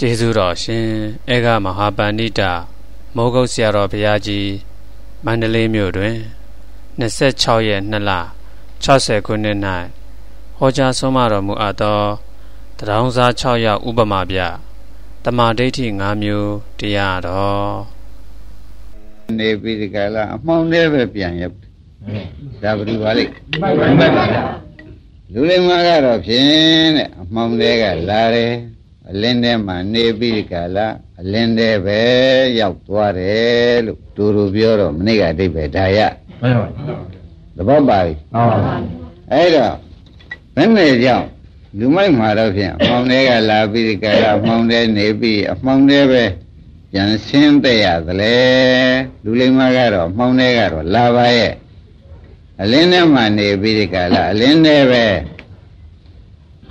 ကျေးဇူးတော်ရှင်အေကမဟာပန္နိတာမောဂုတ်ဆရာတော်ဘုရားကြီးမန္တလေးမြို့တွင်26ရက်2လ60ခုနှစ်၌ဟောကြားဆုံးမတော်မူအပ်သောတရားုံစား6ရောက်ဥပမာပြတမာဒိဋ္ဌိ5မျိုးတရားတော်နေပြီးဒီကလာအမှောင်သေးပဲပြန်ရောက်ဒါဘယ်လိုပါလိမ့်လူလိမ္မာကတော့ဖြင့်တဲ့အမှောင်သေးကလာတယ် အလင်းထဲမှာနေပြီးဒီကလာအလင်းထဲပဲရောက်သွားတယ်လို့တူတူပြောတော့မနေ့ကအတိတ်ပဲဒါရမှန်ပါသဘောပါပြီဟုတ်ပါဘူးအဲ့တော့ဘယ်နဲ့ကြောင့်လူမိုက်မှာတော့ဖြင့်အမှောင်တွေကလာပြီးဒီကလာအမှောင်တွေနေပြီးအမှောင်တွေပဲပြန်ဆင်းတဲ့ရသလဲလူလိမ္မာကတော့အမှောင်တွေကတော့လာပါရဲ့အလင်းထဲမှာနေပြီးဒီကလာအလင်းထဲပဲ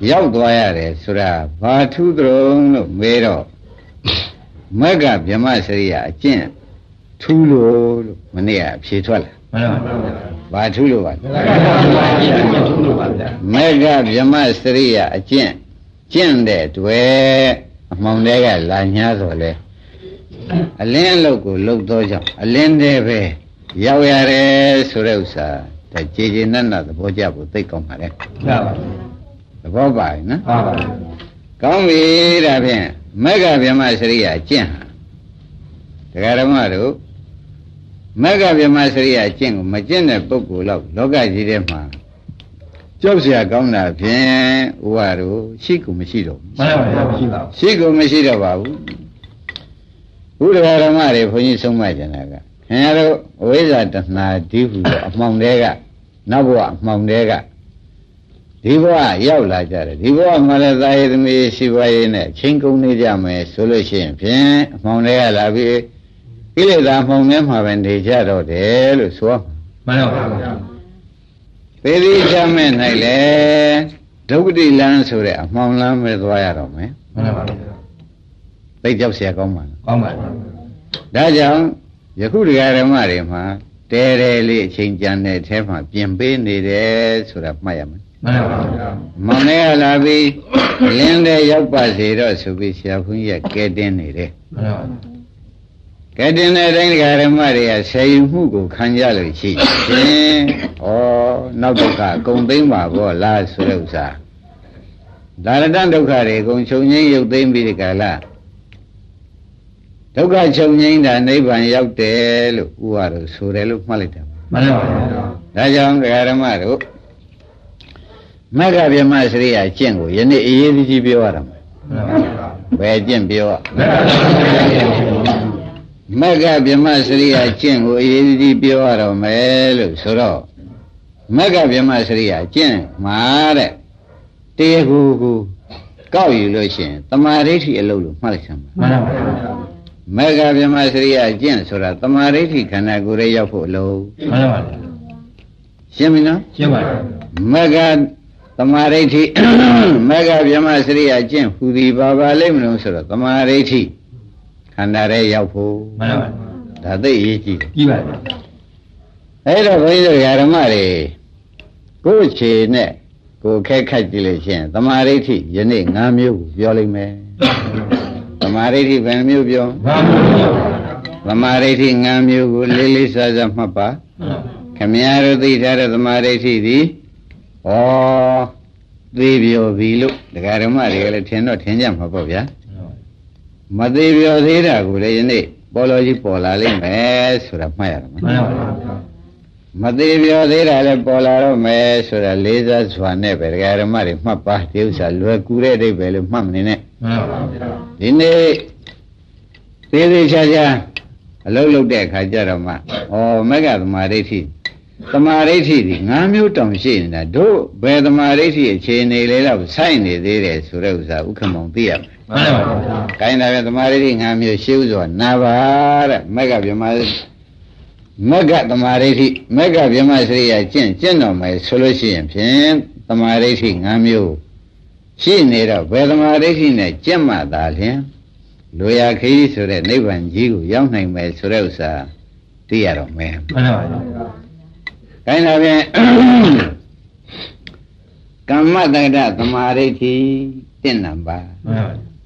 ရောက်သွားရတယ်ဆိုတာဘာထူးတုံးလို့မေးတော့မက်ကဗြဟ္မစရိယအကျင့်ထူးလို့လို့မနေ့ကအဖြေထွက်လာမှန်ပါပါဘာထူးလို့ပါမက်ကဗြဟ္မစရိယအကျင့်ကျင့်တဲ့တွေ့အမှောင်တွေကလာညာဆိုလေအလင်းအလုတ်ကိုလှုပ်သောကြောင့်အလင်းတွေပဲရောက်ရတယ်ဆိုတဲ့ဥစ္စာဒါကြည်ကြည်နက်နက်သဘောကျဖို့သိကောင်းပါလေမှန်ပါ သဘောပါနော်မှန်ပါကောင်းပြီဒါဖြင့်မက္ကဗြဟ္မစရိယကျင့်ဟာတရားဓမ္မတို့မက္ကဗြဟ္မစရိယကျင့်ကိုမကျင့်တဲ့ပုဂ္ဂိုလ်တော့လောကကြီးထဲမှာကြောက်เสียကောင်းတာဖြင့်ဥပါတို့ရှိကူမရှိတော့ဘူးမှန်ပါပါမရှိပါဘူးရှိကူမရှိတော့ပါဘူးဘုရားဓမ္မတွေဘုန်းကြီးဆုံးမကြတာကခင်ဗျားတို့အဝိဇ္ဇာတဏှာဒီဟုတော့အမှောင်တွေကနောက်ဘဝအမှောင်တွေက ဒီဘဝရောက်လာကြတယ်ဒီဘဝမှာလည်းသာယသမီးရှိပါရဲ့နဲ့ချင်းကုန်နေကြမယ်ဆိုလို့ရှိရင်ဖြင့်အမှောင်တွေကလာပြီးကိလေသာမှောင်ထဲမှာပဲနေကြတော့တယ်လို့ဆိုမှန်ပါပါသေဒီချမဲ့၌လေဒုက္ခတိလန်းဆိုတဲ့အမှောင်လန်းပဲသွားရတော့မယ်မှန်ပါပါသိကြောက်เสียကောင်းပါလားကောင်းပါပါဒါကြောင့်ယခုတရားဓမ္မတွေမှာတဲတဲလေးအချိန်ကြံတဲ့အဲမှာပြင်ပေးနေတယ်ဆိုတာမှတ်ရမယ် မှန်ပါဗျာမောင်လေးကလာပြီးလင်းတဲ့ရောက်ပါစေတော့ဆိုပြီးဆရာဘုန်းကြီးကကဲတင်းနေတယ်မှန်ပါဗျာကဲတင်တဲ့တိုင်းဓမ္မတွေကဆယ်ယူမှုကိုခံကြလို့ရှိရင်ဩနောက်ဒုက္ခအကုန်သိမ့်ပါဘောလားဆိုတဲ့ဥစ္စာဒါရတဒုက္ခတွေအကုန်ချုပ်ငိမ့်ရုပ်သိမ့်ပြီးဒီကလာဒုက္ခချုပ်ငိမ့်တာနိဗ္ဗာန်ရောက်တယ်လို့ဥပါတော့ဆိုတယ်လို့မှတ်လိုက်တယ်မှန်ပါပါဒါကြောင့်ဓမ္မတို့ မဂ္ဂဗြဟ္မစရိယကျင့်ကိုယနေ့အရေးကြီးပြောရတာမဘယ်ကျင့်ပြောမဂ္ဂဗြဟ္မစရိယကျင့်ကိုအရေးကြီးပြောရတော့မယ်လို့ဆိုတော့မဂ္ဂဗြဟ္မစရိယကျင့်မှာတဲ့တရားကူကူကောက်ယူလို့ရှိရင်တမာဒိဋ္ဌိအလုပ်လို့မှတ်လိုက်စမ်းပါမှန်ပါပါမဂ္ဂဗြဟ္မစရိယကျင့်ဆိုတာတမာဒိဋ္ဌိခန္ဓာကိုယ်ရဲ့ရောက်ဖို့အလုပ်မှန်ပါပါရှင်းပြီနော်ရှင်းပါပြီမဂ္ဂ သမာဓိဋ္ဌိမေဃဗြဟ္မစရိယကျင့်ဟူသည်ဘာပါလိမ့်မလို့ဆိုတော့သမာဓိဋ္ဌိခန္ဓာရဲရောက်ဖို့မှန်ပါပါဒါသိအရေးကြီးတယ်ကြီးပါပါအဲ့တော့ဘုန်းကြီးတို့ဓမ္မတွေကိုယ်ခြေနဲ့ကိုယ်ခက်ခတ်ကြည့်လို့ရှိရင်သမာဓိဋ္ဌိယနေ့၅မျိုးကိုပြောလိမ့်မယ်သမာဓိဋ္ဌိဘယ်နှမျိုးပြော၅မျိုးသမာဓိဋ္ဌိ၅မျိုးကိုလေးလေးစားစားမှတ်ပါခမည်းတော်သိထားတဲ့သမာဓိဋ္ဌိသည် ဩသေးပြောပြီလို့ဒကာဓမ္မတွေကလည်းထင်တော့ထင်ကြမှာပေါ့ဗျာမသေးပြောသေးတာကိုလည်းယနေ့ပေါ်လို့ကြီးပေါ်လာလိမ့်မယ်ဆိုတာမှတ်ရမှာမှန်ပါပါမသေးပြောသေးတာလည်းပေါ်လာတော့မယ်ဆိုတာလေးစားစွာနဲ့ပဲဒကာဓမ္မတွေမှတ်ပါဒီဥစ္စာလွယ်ကူတဲ့အဓိပ္ပာယ်လို့မှတ်မနေနဲ့မှန်ပါပါဒီနေ့သေးသေးချာချာအလုံးလုံးတဲ့အခါကျတော့မှဩမက္ကသမာဓိဋ္ဌိ သမာဓိဋ္ဌိဒီ၅မျိုးတောင်ရှိနေတာတို့ဘယ်သမာဓိဋ္ဌိအခြေအနေလေးတော့ဆိုင်နေသေးတယ်ဆိုတဲ့ဥစ္စာဥက္ကမောင်သိရမယ်မှန်ပါပါ။ကိုင်းတာပဲသမာဓိဋ္ဌိ၅မျိုးရှိဥစွာနာပါတဲ့မက္ကဗြဟ္မမက္ကသမာဓိဋ္ဌိမက္ကဗြဟ္မစရိယကျင့်ကျင့်တော်မယ်ဆိုလို့ရှိရင်ဖြင့်သမာဓိဋ္ဌိ၅မျိုးရှိနေတော့ဘယ်သမာဓိဋ္ဌိနဲ့ကျင့်မှသာလျှင်လူရခရီးဆိုတဲ့နိဗ္ဗာန်ကြီးကိုရောက်နိုင်မယ်ဆိုတဲ့ဥစ္စာသိရတော့မယ်မှန်ပါပါ ခိုင်းတာဖြင့်ကမ္မတက္ကသမာဓိဋ္ဌိတင့်နံပါ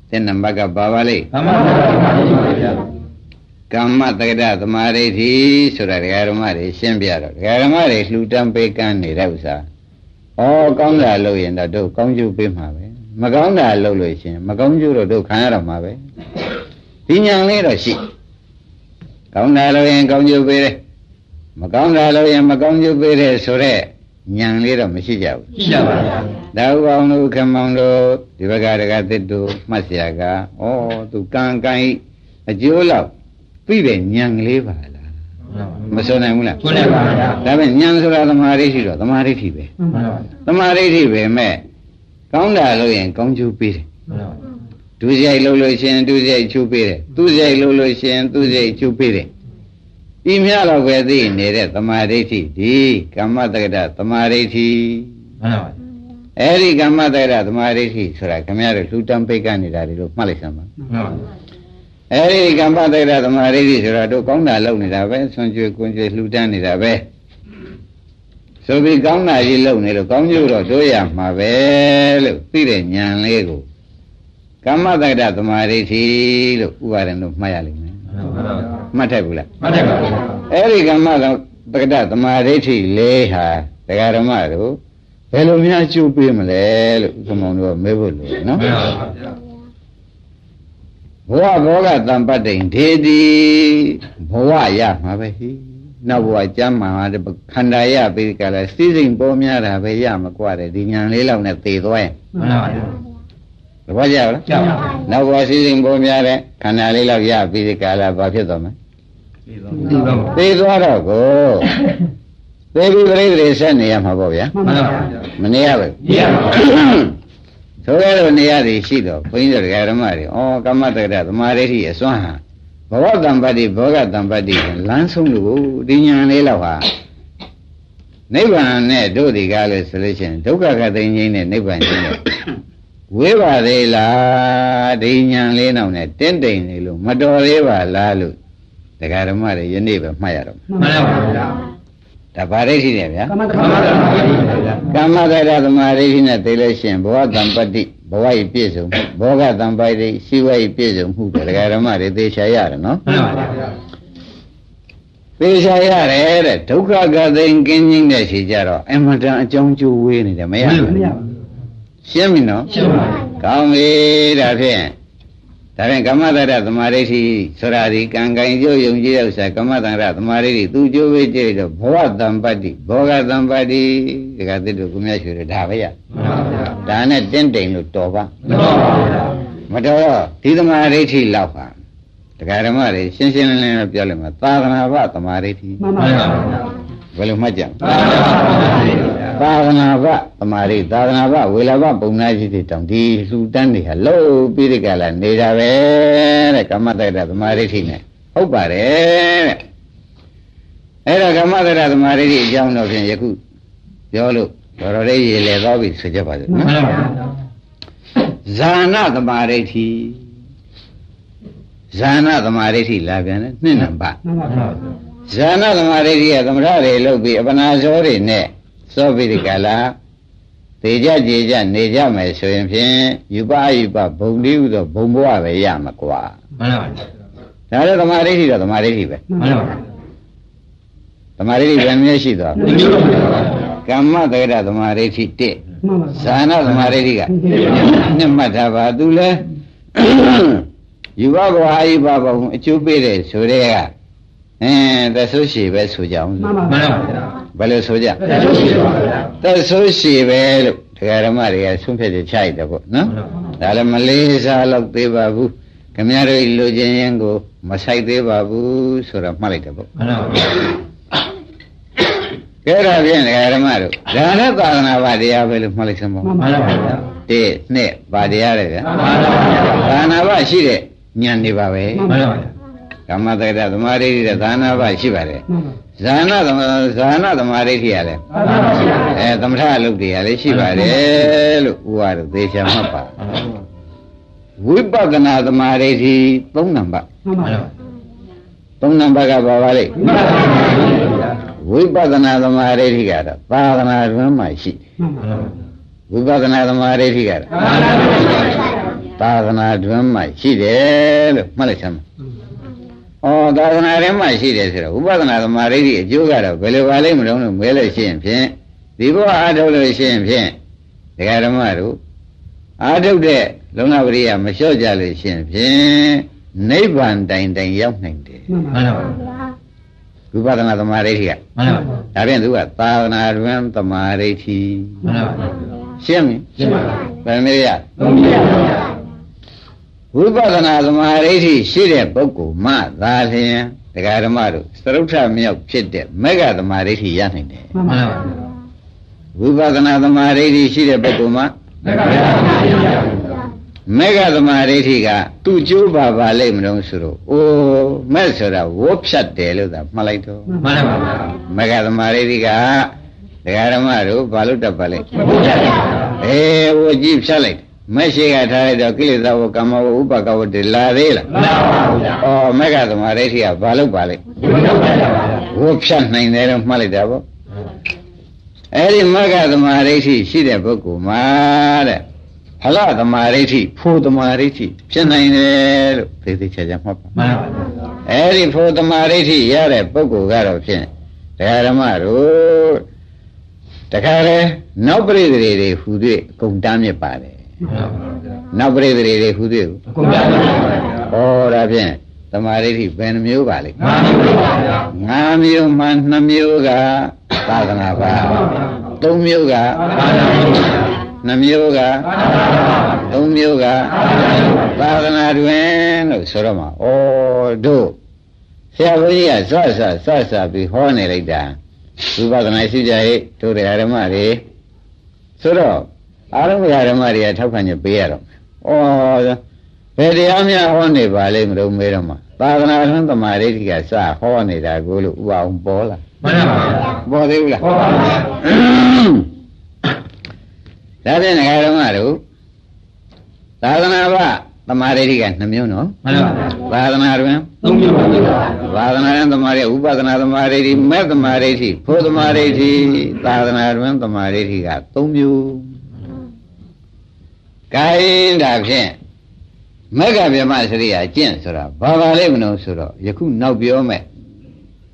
တဲ့နံပါတ်ကပါပါလိမ့်ကမ္မတက္ကတာပါဗျာကမ္မတက္ကဒသမာဓိဋ္ဌိဆိုတာဒကာဓမ္မတွေရှင်းပြတော့ဒကာဓမ္မတွေလှူတန်းပေးကမ်းနေတဲ့ဥစ္စာဩကောင်းတာလုပ်ရင်တော့တို့ကောင်းကျိုးပေးမှာပဲမကောင်းတာလုပ်လို့ရှိရင်မကောင်းကျိုးတော့တို့ခံရတော့မှာပဲဒီညာလေးတော့ရှိကောင်းတာလုပ်ရင်ကောင်းကျိုးပေးတယ် မကောင်းတာလုပ်ရင်မကောင်းကျိုးပေးတယ်ဆိုတော့ညာလေးတော့မရှိကြဘူး ရှိကြပါဗျာ ဒါဥပောင်းတို့ခမောင်တို့ဒီဘက်ကတကသစ်တို့မှတ်เสียကဩသူကံကံဤအကျိုးလောက်ပြည့်တဲ့ညံကလေးပါလားမစွန်နိုင်ဘူးလား ကိုယ်နဲ့ပါဗျာ ဒါပေမဲ့ညံဆိုတာသမာဓိရှိတော့သမာဓိရှိပဲ မှန်ပါဗျာ သမာဓိရှိပဲမဲ့ကောင်းတာလို့ရင်ကောင်းကျိုးပေးတယ် မှန်ပါဗျာ ဒုစရိုက်လို့လို့ရှရင်ဒုစရိုက်ကျိုးပေးတယ်သူစရိုက်လို့လို့ရှရင်သူစရိုက်ကျိုးပေးတယ် ဒီမြတော့ပဲသိနေတဲ့သမာဓိရှိဒီကမ္မတက္ကဒသမာဓိရှိမှန်ပါဗျာအဲ့ဒီကမ္မတက္ကရသမာဓိဋ္ဌိဆိုတာခင်ဗျားတို့လှူတန်းပိတ်ကနေတာတွေလို့မှတ်လိုက်စမ်းပါမှန်ပါဗျာအဲ့ဒီကမ္မတက္ကရသမာဓိဋ္ဌိဆိုတာတို့ကောင်းတာလုပ်နေတာပဲဆွန်ကျွေးကွန်ကျွေးလှူတန်းနေတာပဲဆိုပြီးကောင်းတာကြီးလုပ်နေလို့ကောင်းကျိုးတော့တို့ရမှာပဲလို့သိတဲ့ဉာဏ်လေးကိုကမ္မတက္ကရသမာဓိဋ္ဌိလို့ဥပါဒံတို့မှတ်ရလိမ့်မယ် မှန်ပါဗျာ မှတ်ထိုက်ဘူးလား မှတ်တယ်ပါဗျာ အဲ့ဒီကမ္မတက္ကရသမာဓိဋ္ဌိလေးဟာတရားဓမ္မတို့ဘယ်လိုများအကျိုးပေးမလဲလို့ဥက္ကမောင်တို့ကမေးဖို့လို့နော် မှန်ပါဗျာ ဘဝဘောကတံပတ္တိန်ဒေတိဘဝရမှာပဲဟိနောက်ဘဝကျမ်းမာတဲ့ခန္ဓာရပြီးကြလားစိစိမ်ပေါ်များတာပဲရမှာกว่าတယ်ဒီညာလေးလောက်နဲ့သေသွားရင် မှန်ပါဗျာ သဘောကျလားကြောက်ပါနောက်ဘဝစိစိမ်ပေါ်များတဲ့ခန္ဓာလေးလောက်ရပြီးဒီကလာဘာဖြစ်သွားမလဲဒီပါမှန်သေသွားတော့ကိုသေပြီးပြိတ္တိဆက်နေရမှာပေါ့ဗျာပါဗျာမနေရဘူးရပါပါဆိုရတော့နေရာတွေရှိတော့ဘုန်းကြီးတို့ဓမ္မတွေဩကမ္မတက္ကရသမာဓိဋ္ဌိအစွမ်းဟာဘဝတံပတ္တိဘောဂတံပတ္တိလမ်းဆုံးလို့ဒီညာလေးလောက်ဟာနိဗ္ဗာန်နဲ့တို့ဒီကားလို့ဆိုလို့ရှိရင်ဒုက္ခကသိငြိမ်းတဲ့နိဗ္ဗာန်ကြီးနဲ့ ဝေးပါသေးလားဒီညာလေးနောက်နဲ့တင်းတိမ်နေလို့မတော်သေးပါလားလို့တရားဓမ္မတွေယနေ့ပဲမှတ်ရတော့မှန်ပါဗျာဒါဗာဒိဋ္ဌိနဲ့ဗျာကမ္မတက္ကတာပါဗျာကမ္မတရသမာဓိရှိနဲ့သိလို့ရှိရင်ဘဝတံပတ္တိဘဝဤပြည့်စုံမှုဘောဂတံပတ္တိရှိဝဤပြည့်စုံမှုတရားဓမ္မတွေသေချာရတယ်နော်မှန်ပါဗျာသေချာရတယ်တဲ့ဒုက္ခကသိင်ကင်းခြင်းတဲ့ရှိကြတော့အမှန်တန်အကြောင်းကျိုးဝေးနေတယ်မရဘူးရှ င်းပြီနော်ရှင်းပါဗျာကောင်းပြီဒါဖြင့်ဒါဖြင့်ကမ္မတရသမာဓိရှိဆိုတာဒီကံကံကျိုးယုံကြည်တဲ့ဥစ္စာကမ္မတရသမာဓိရှိသူကျိုးဝေးကြည့်တော့ဘဝတံပတ္တိဘောဂတံပတ္တိဒီကသစ်တို့ကုမြတ်ရွှေတို့ဒါပဲရမှန်ပါဗျာဒါနဲ့တင်းတိမ်လို့တော်ပါမှန်ပါဗျာမတော်တော့ဒီသမာဓိဋ္ဌိလောက်ပါတရားဓမ္မတွေရှင်းရှင်းလင်းလင်းတော့ပြောလိုက်မှာသာသနာ့ဘသမာဓိဋ္ဌိမှန်ပါဗျာ ဘယ်လိုမှတ်ကြမမှန်ပါဗျာသာသနာ့ဘသမာဓိသာသနာ့ဘဝေလဘပုံနာကြီးတွေတောင်ဒီလှူတန်းတွေဟာလို့ပြီးဒီကလာနေတာပဲတဲ့ကမ္မတက္ကသမာဓိဋ္ဌိနဲ့ဟုတ်ပါတယ်တဲ့အဲ့ဒါကမ္မတက္ကသမာဓိဋ္ဌိအကြောင်းတော့ဖြင့်ယခုပြောလို့တော်တော်လေးရေလေသွားပြီဆိုကြပါစို့မှနော်န်ပါဗျာဇာနာသမာဓိဋ္ဌိဇာနာသမာဓိဋ္ဌိလာပြန်တယ်နှစ်နံပါတ်မှန်ပါဗျာ ဇာနာသမာဓိဋ္ဌိကသမထတွေလုပ်ပြီးအပနာဇောတွေနဲ့စောပိဒီကလာသေကြကြေကြနေကြမယ်ဆိုရင်ဖြင့်ယူပယူပဘုံတိဟုသောဘုံဘဝပဲရမှာကွာမှန်ပါဗျာဒါလည်းသမာဓိဋ္ဌိတော့သမာဓိဋ္ဌိပဲမှန်ပါဗျာသမာဓိဋ္ဌိပဲမျက်ရှိသွားဒီလိုပါဗျာကမ္မတက္ကရသမာဓိဋ္ဌိ1မှန်ပါဇာနာသမာဓိဋ္ဌိကနှစ်မှတ်ထားပါသူလဲယူဘဘဝအာယုဘဘုံအကျိုးပေးတယ်ဆိုတဲ့က အင်းသဆိုးရှိပဲဆိုကြအောင်မှန်ပါဗျာဘယ်လိုဆိုကြအဲ့ဒါရှိပါဗျာသဆိုးရှိပဲလို့တရားဓမ္မတွေကဆုံးဖြတ်ချက်ချလိုက်တယ်ပေါ့နော်ဒါလည်းမလေးစားတော့သေးပါဘူးခမရတို့လူချင်းရင်ကိုမဆိုင်သေးပါဘူးဆိုတော့မှတ်လိုက်တယ်ပေါ့မှန်ပါဗျာကဲဒါဖြင့်တရားဓမ္မတို့ဒါနဲ့သာသနာ့ဘာတရားပဲလို့မှတ်လိုက်စမ်းပါမှန်ပါဗျာတိနှစ်ဘာတရားလဲဗျာမှန်ပါဗျာသာနာဘရှိတဲ့ဉာဏ်နေပါပဲမှန်ပါဗျာ ကမ္မတက္ကသမာဓိတဲ့သာနာဘရှိပါတယ်မှန်ပါဇာနာသမာဇာနာသမာဓိရလဲမှန်ပါဗျာအဲသမထအလုပ်တွေကလည်းရှိပါတယ်လို့ဥပါတော့သေချာမှတ်ပါဝိပဿနာသမာဓိရှိ၃နံပါတ်မှန်ပါဗျာ၃နံပါတ်ကဘာပါလိမ့်မှန်ပါဗျာဝိပဿနာသမာဓိရှိကတော့သာသနာ့တွင်မှရှိတယ်မှန်ပါဗျာဝိပဿနာသမာဓိရှိကတော့မှန်ပါဗျာသာသနာတွင်မှရှိတယ်လို့မှတ်လိုက်စမ်းပါ။ ဩသာသနာတွင်မှရှိတယ်ဆိုတော့ဥပဒနာသမာဓိအကျိုးကတော့ဘယ်လိုပါလိမ့်မလို့လို့မဲလို့ရှိရင်ဖြင့်ဒီဘဝအားထုတ်လို့ရှိရင်ဖြင့်ဒကာဓမ္မတို့အားထုတ်တဲ့လုံလပရိယမလျှော့ကြလို့ရှိရင်ဖြင့်နိဗ္ဗာန်တိုင်တိုင်ရောက်နိုင်တယ်မှန်ပါဗျာဝိပဿနာသမာဓိကမှန်ပါဗျာဒါဖြင့်သူကသာသနာတွင်သမာဓိမှန်ပါဗျာရှင်းပြီရှင်းပါဗျာဘယ်နည်းရသုံးပြပါဗျာ ဝိပဿနာသမာဓိရှိတဲ့ပုဂ္ဂိုလ်မှသာလျှင်ဒကာဓမ္မတို့သရုပ်ထမြောက်ဖြစ်တဲ့မေဃသမာဓိရနိုင်တယ်မှန်ပါဗျာဝိပဿနာသမာဓိရှိတဲ့ပုဂ္ဂိုလ်မှမှန်ပါဗျာမေဃသမာဓိကသူ့ကျိုးပါပါလိမ့်မလို့ဆိုတော့အိုးမဲ့ဆိုတာဝေါဖြတ်တယ်လို့သာမှတ်လိုက်တော့မှန်ပါဗျာမေဃသမာဓိကဒကာဓမ္မတို့ဘာလို့တတ်ပါလိမ့်ဘုရားဗျာအေးဝကြည့်ဖြတ်လိုက်တယ် မရှိကထားလိုက်တော့ကိလေသာဝကမ္မဝဥပကဝတ္တလာသေးလားမှန်ပါဗျာဩမေဃသမာဓိကဘာလို့ပါလိမ့်ဘုရားဗျာဝေါဖြတ်နိုင်တယ်လို့မှတ်လိုက်တာပေါ့အဲ့ဒီမေဃသမာဓိရှိတဲ့ပုဂ္ဂိုလ်မှာတဲ့ဖလသမာဓိဖို့သမာဓိဖြစ်နိုင်တယ်လို့သေသေးချာချာမှတ်ပါမှန်ပါဗျာအဲ့ဒီဖို့သမာဓိရတဲ့ပုဂ္ဂိုလ်ကတော့ဖြင့်တရားဓမ္မတို့တခါလေနောက်ပရိသေတွေဟူ၍အကုန်တမ်းမြစ်ပါတယ်မှ န်ပါဗျာနောက်ပရိသေတွေဟူ၍အကုန်ပြပါဗျာဟောဒါဖြင့်သမာဓိဘယ်နှမျိုးပါလဲမှန်ပါဗျာငါးမျိုးမှနှစ်မျိုးကသာသနာပါသုံးမျိုးကသာသနာ့ဘုရားနှစ်မျိုးကသာသနာ့ဘုရားသုံးမျိုးကသာသနာ့ဘုရားသာသနာတွင်လို့ဆိုတော့မှာဩတို့ဆရာဘုန်းကြီးကဆွတ်ဆွတ်ဆွတ်ဆွတ်ပြီးဟောနေလိုက်တာဝိပဿနာရှိကြရဲ့တို့တရားဓမ္မတွေဆိုတော့ အာရုံတရားဓမ္မတွေကထောက်ခံချက်ပေးရတော့မယ်ဩဘယ်တရားများဟောနေပါလိမ့်မလို့မေးတော့မှာသာသနာ့တွင်သမာဓိကစဟောနေတာကိုလို့ဥပအောင်ပေါ်လာမှန်ပါဗျာပေါ်သေးဘူးလားဟောပါဗျာဒါဖြင့်ငဃာဓမ္မတို့သာသနာ့ဘသမာဓိက2မျိုးနော်မှန်ပါဗျာသာသနာတွင်သုံးပြပါဗျာသာသနာ့သမာဓိဥပဒနာသမာဓိမဲ့သမာဓိဖို့သမာဓိသာသနာတွင်သမာဓိက3မျိုး ကိုင်းဒါဖြင့်မက္ကဗျမစရိယာကျင့်ဆိုတာဘာပါလိမ့်မလို့ဆိုတော့ယခုနောက်ပြောမဲ့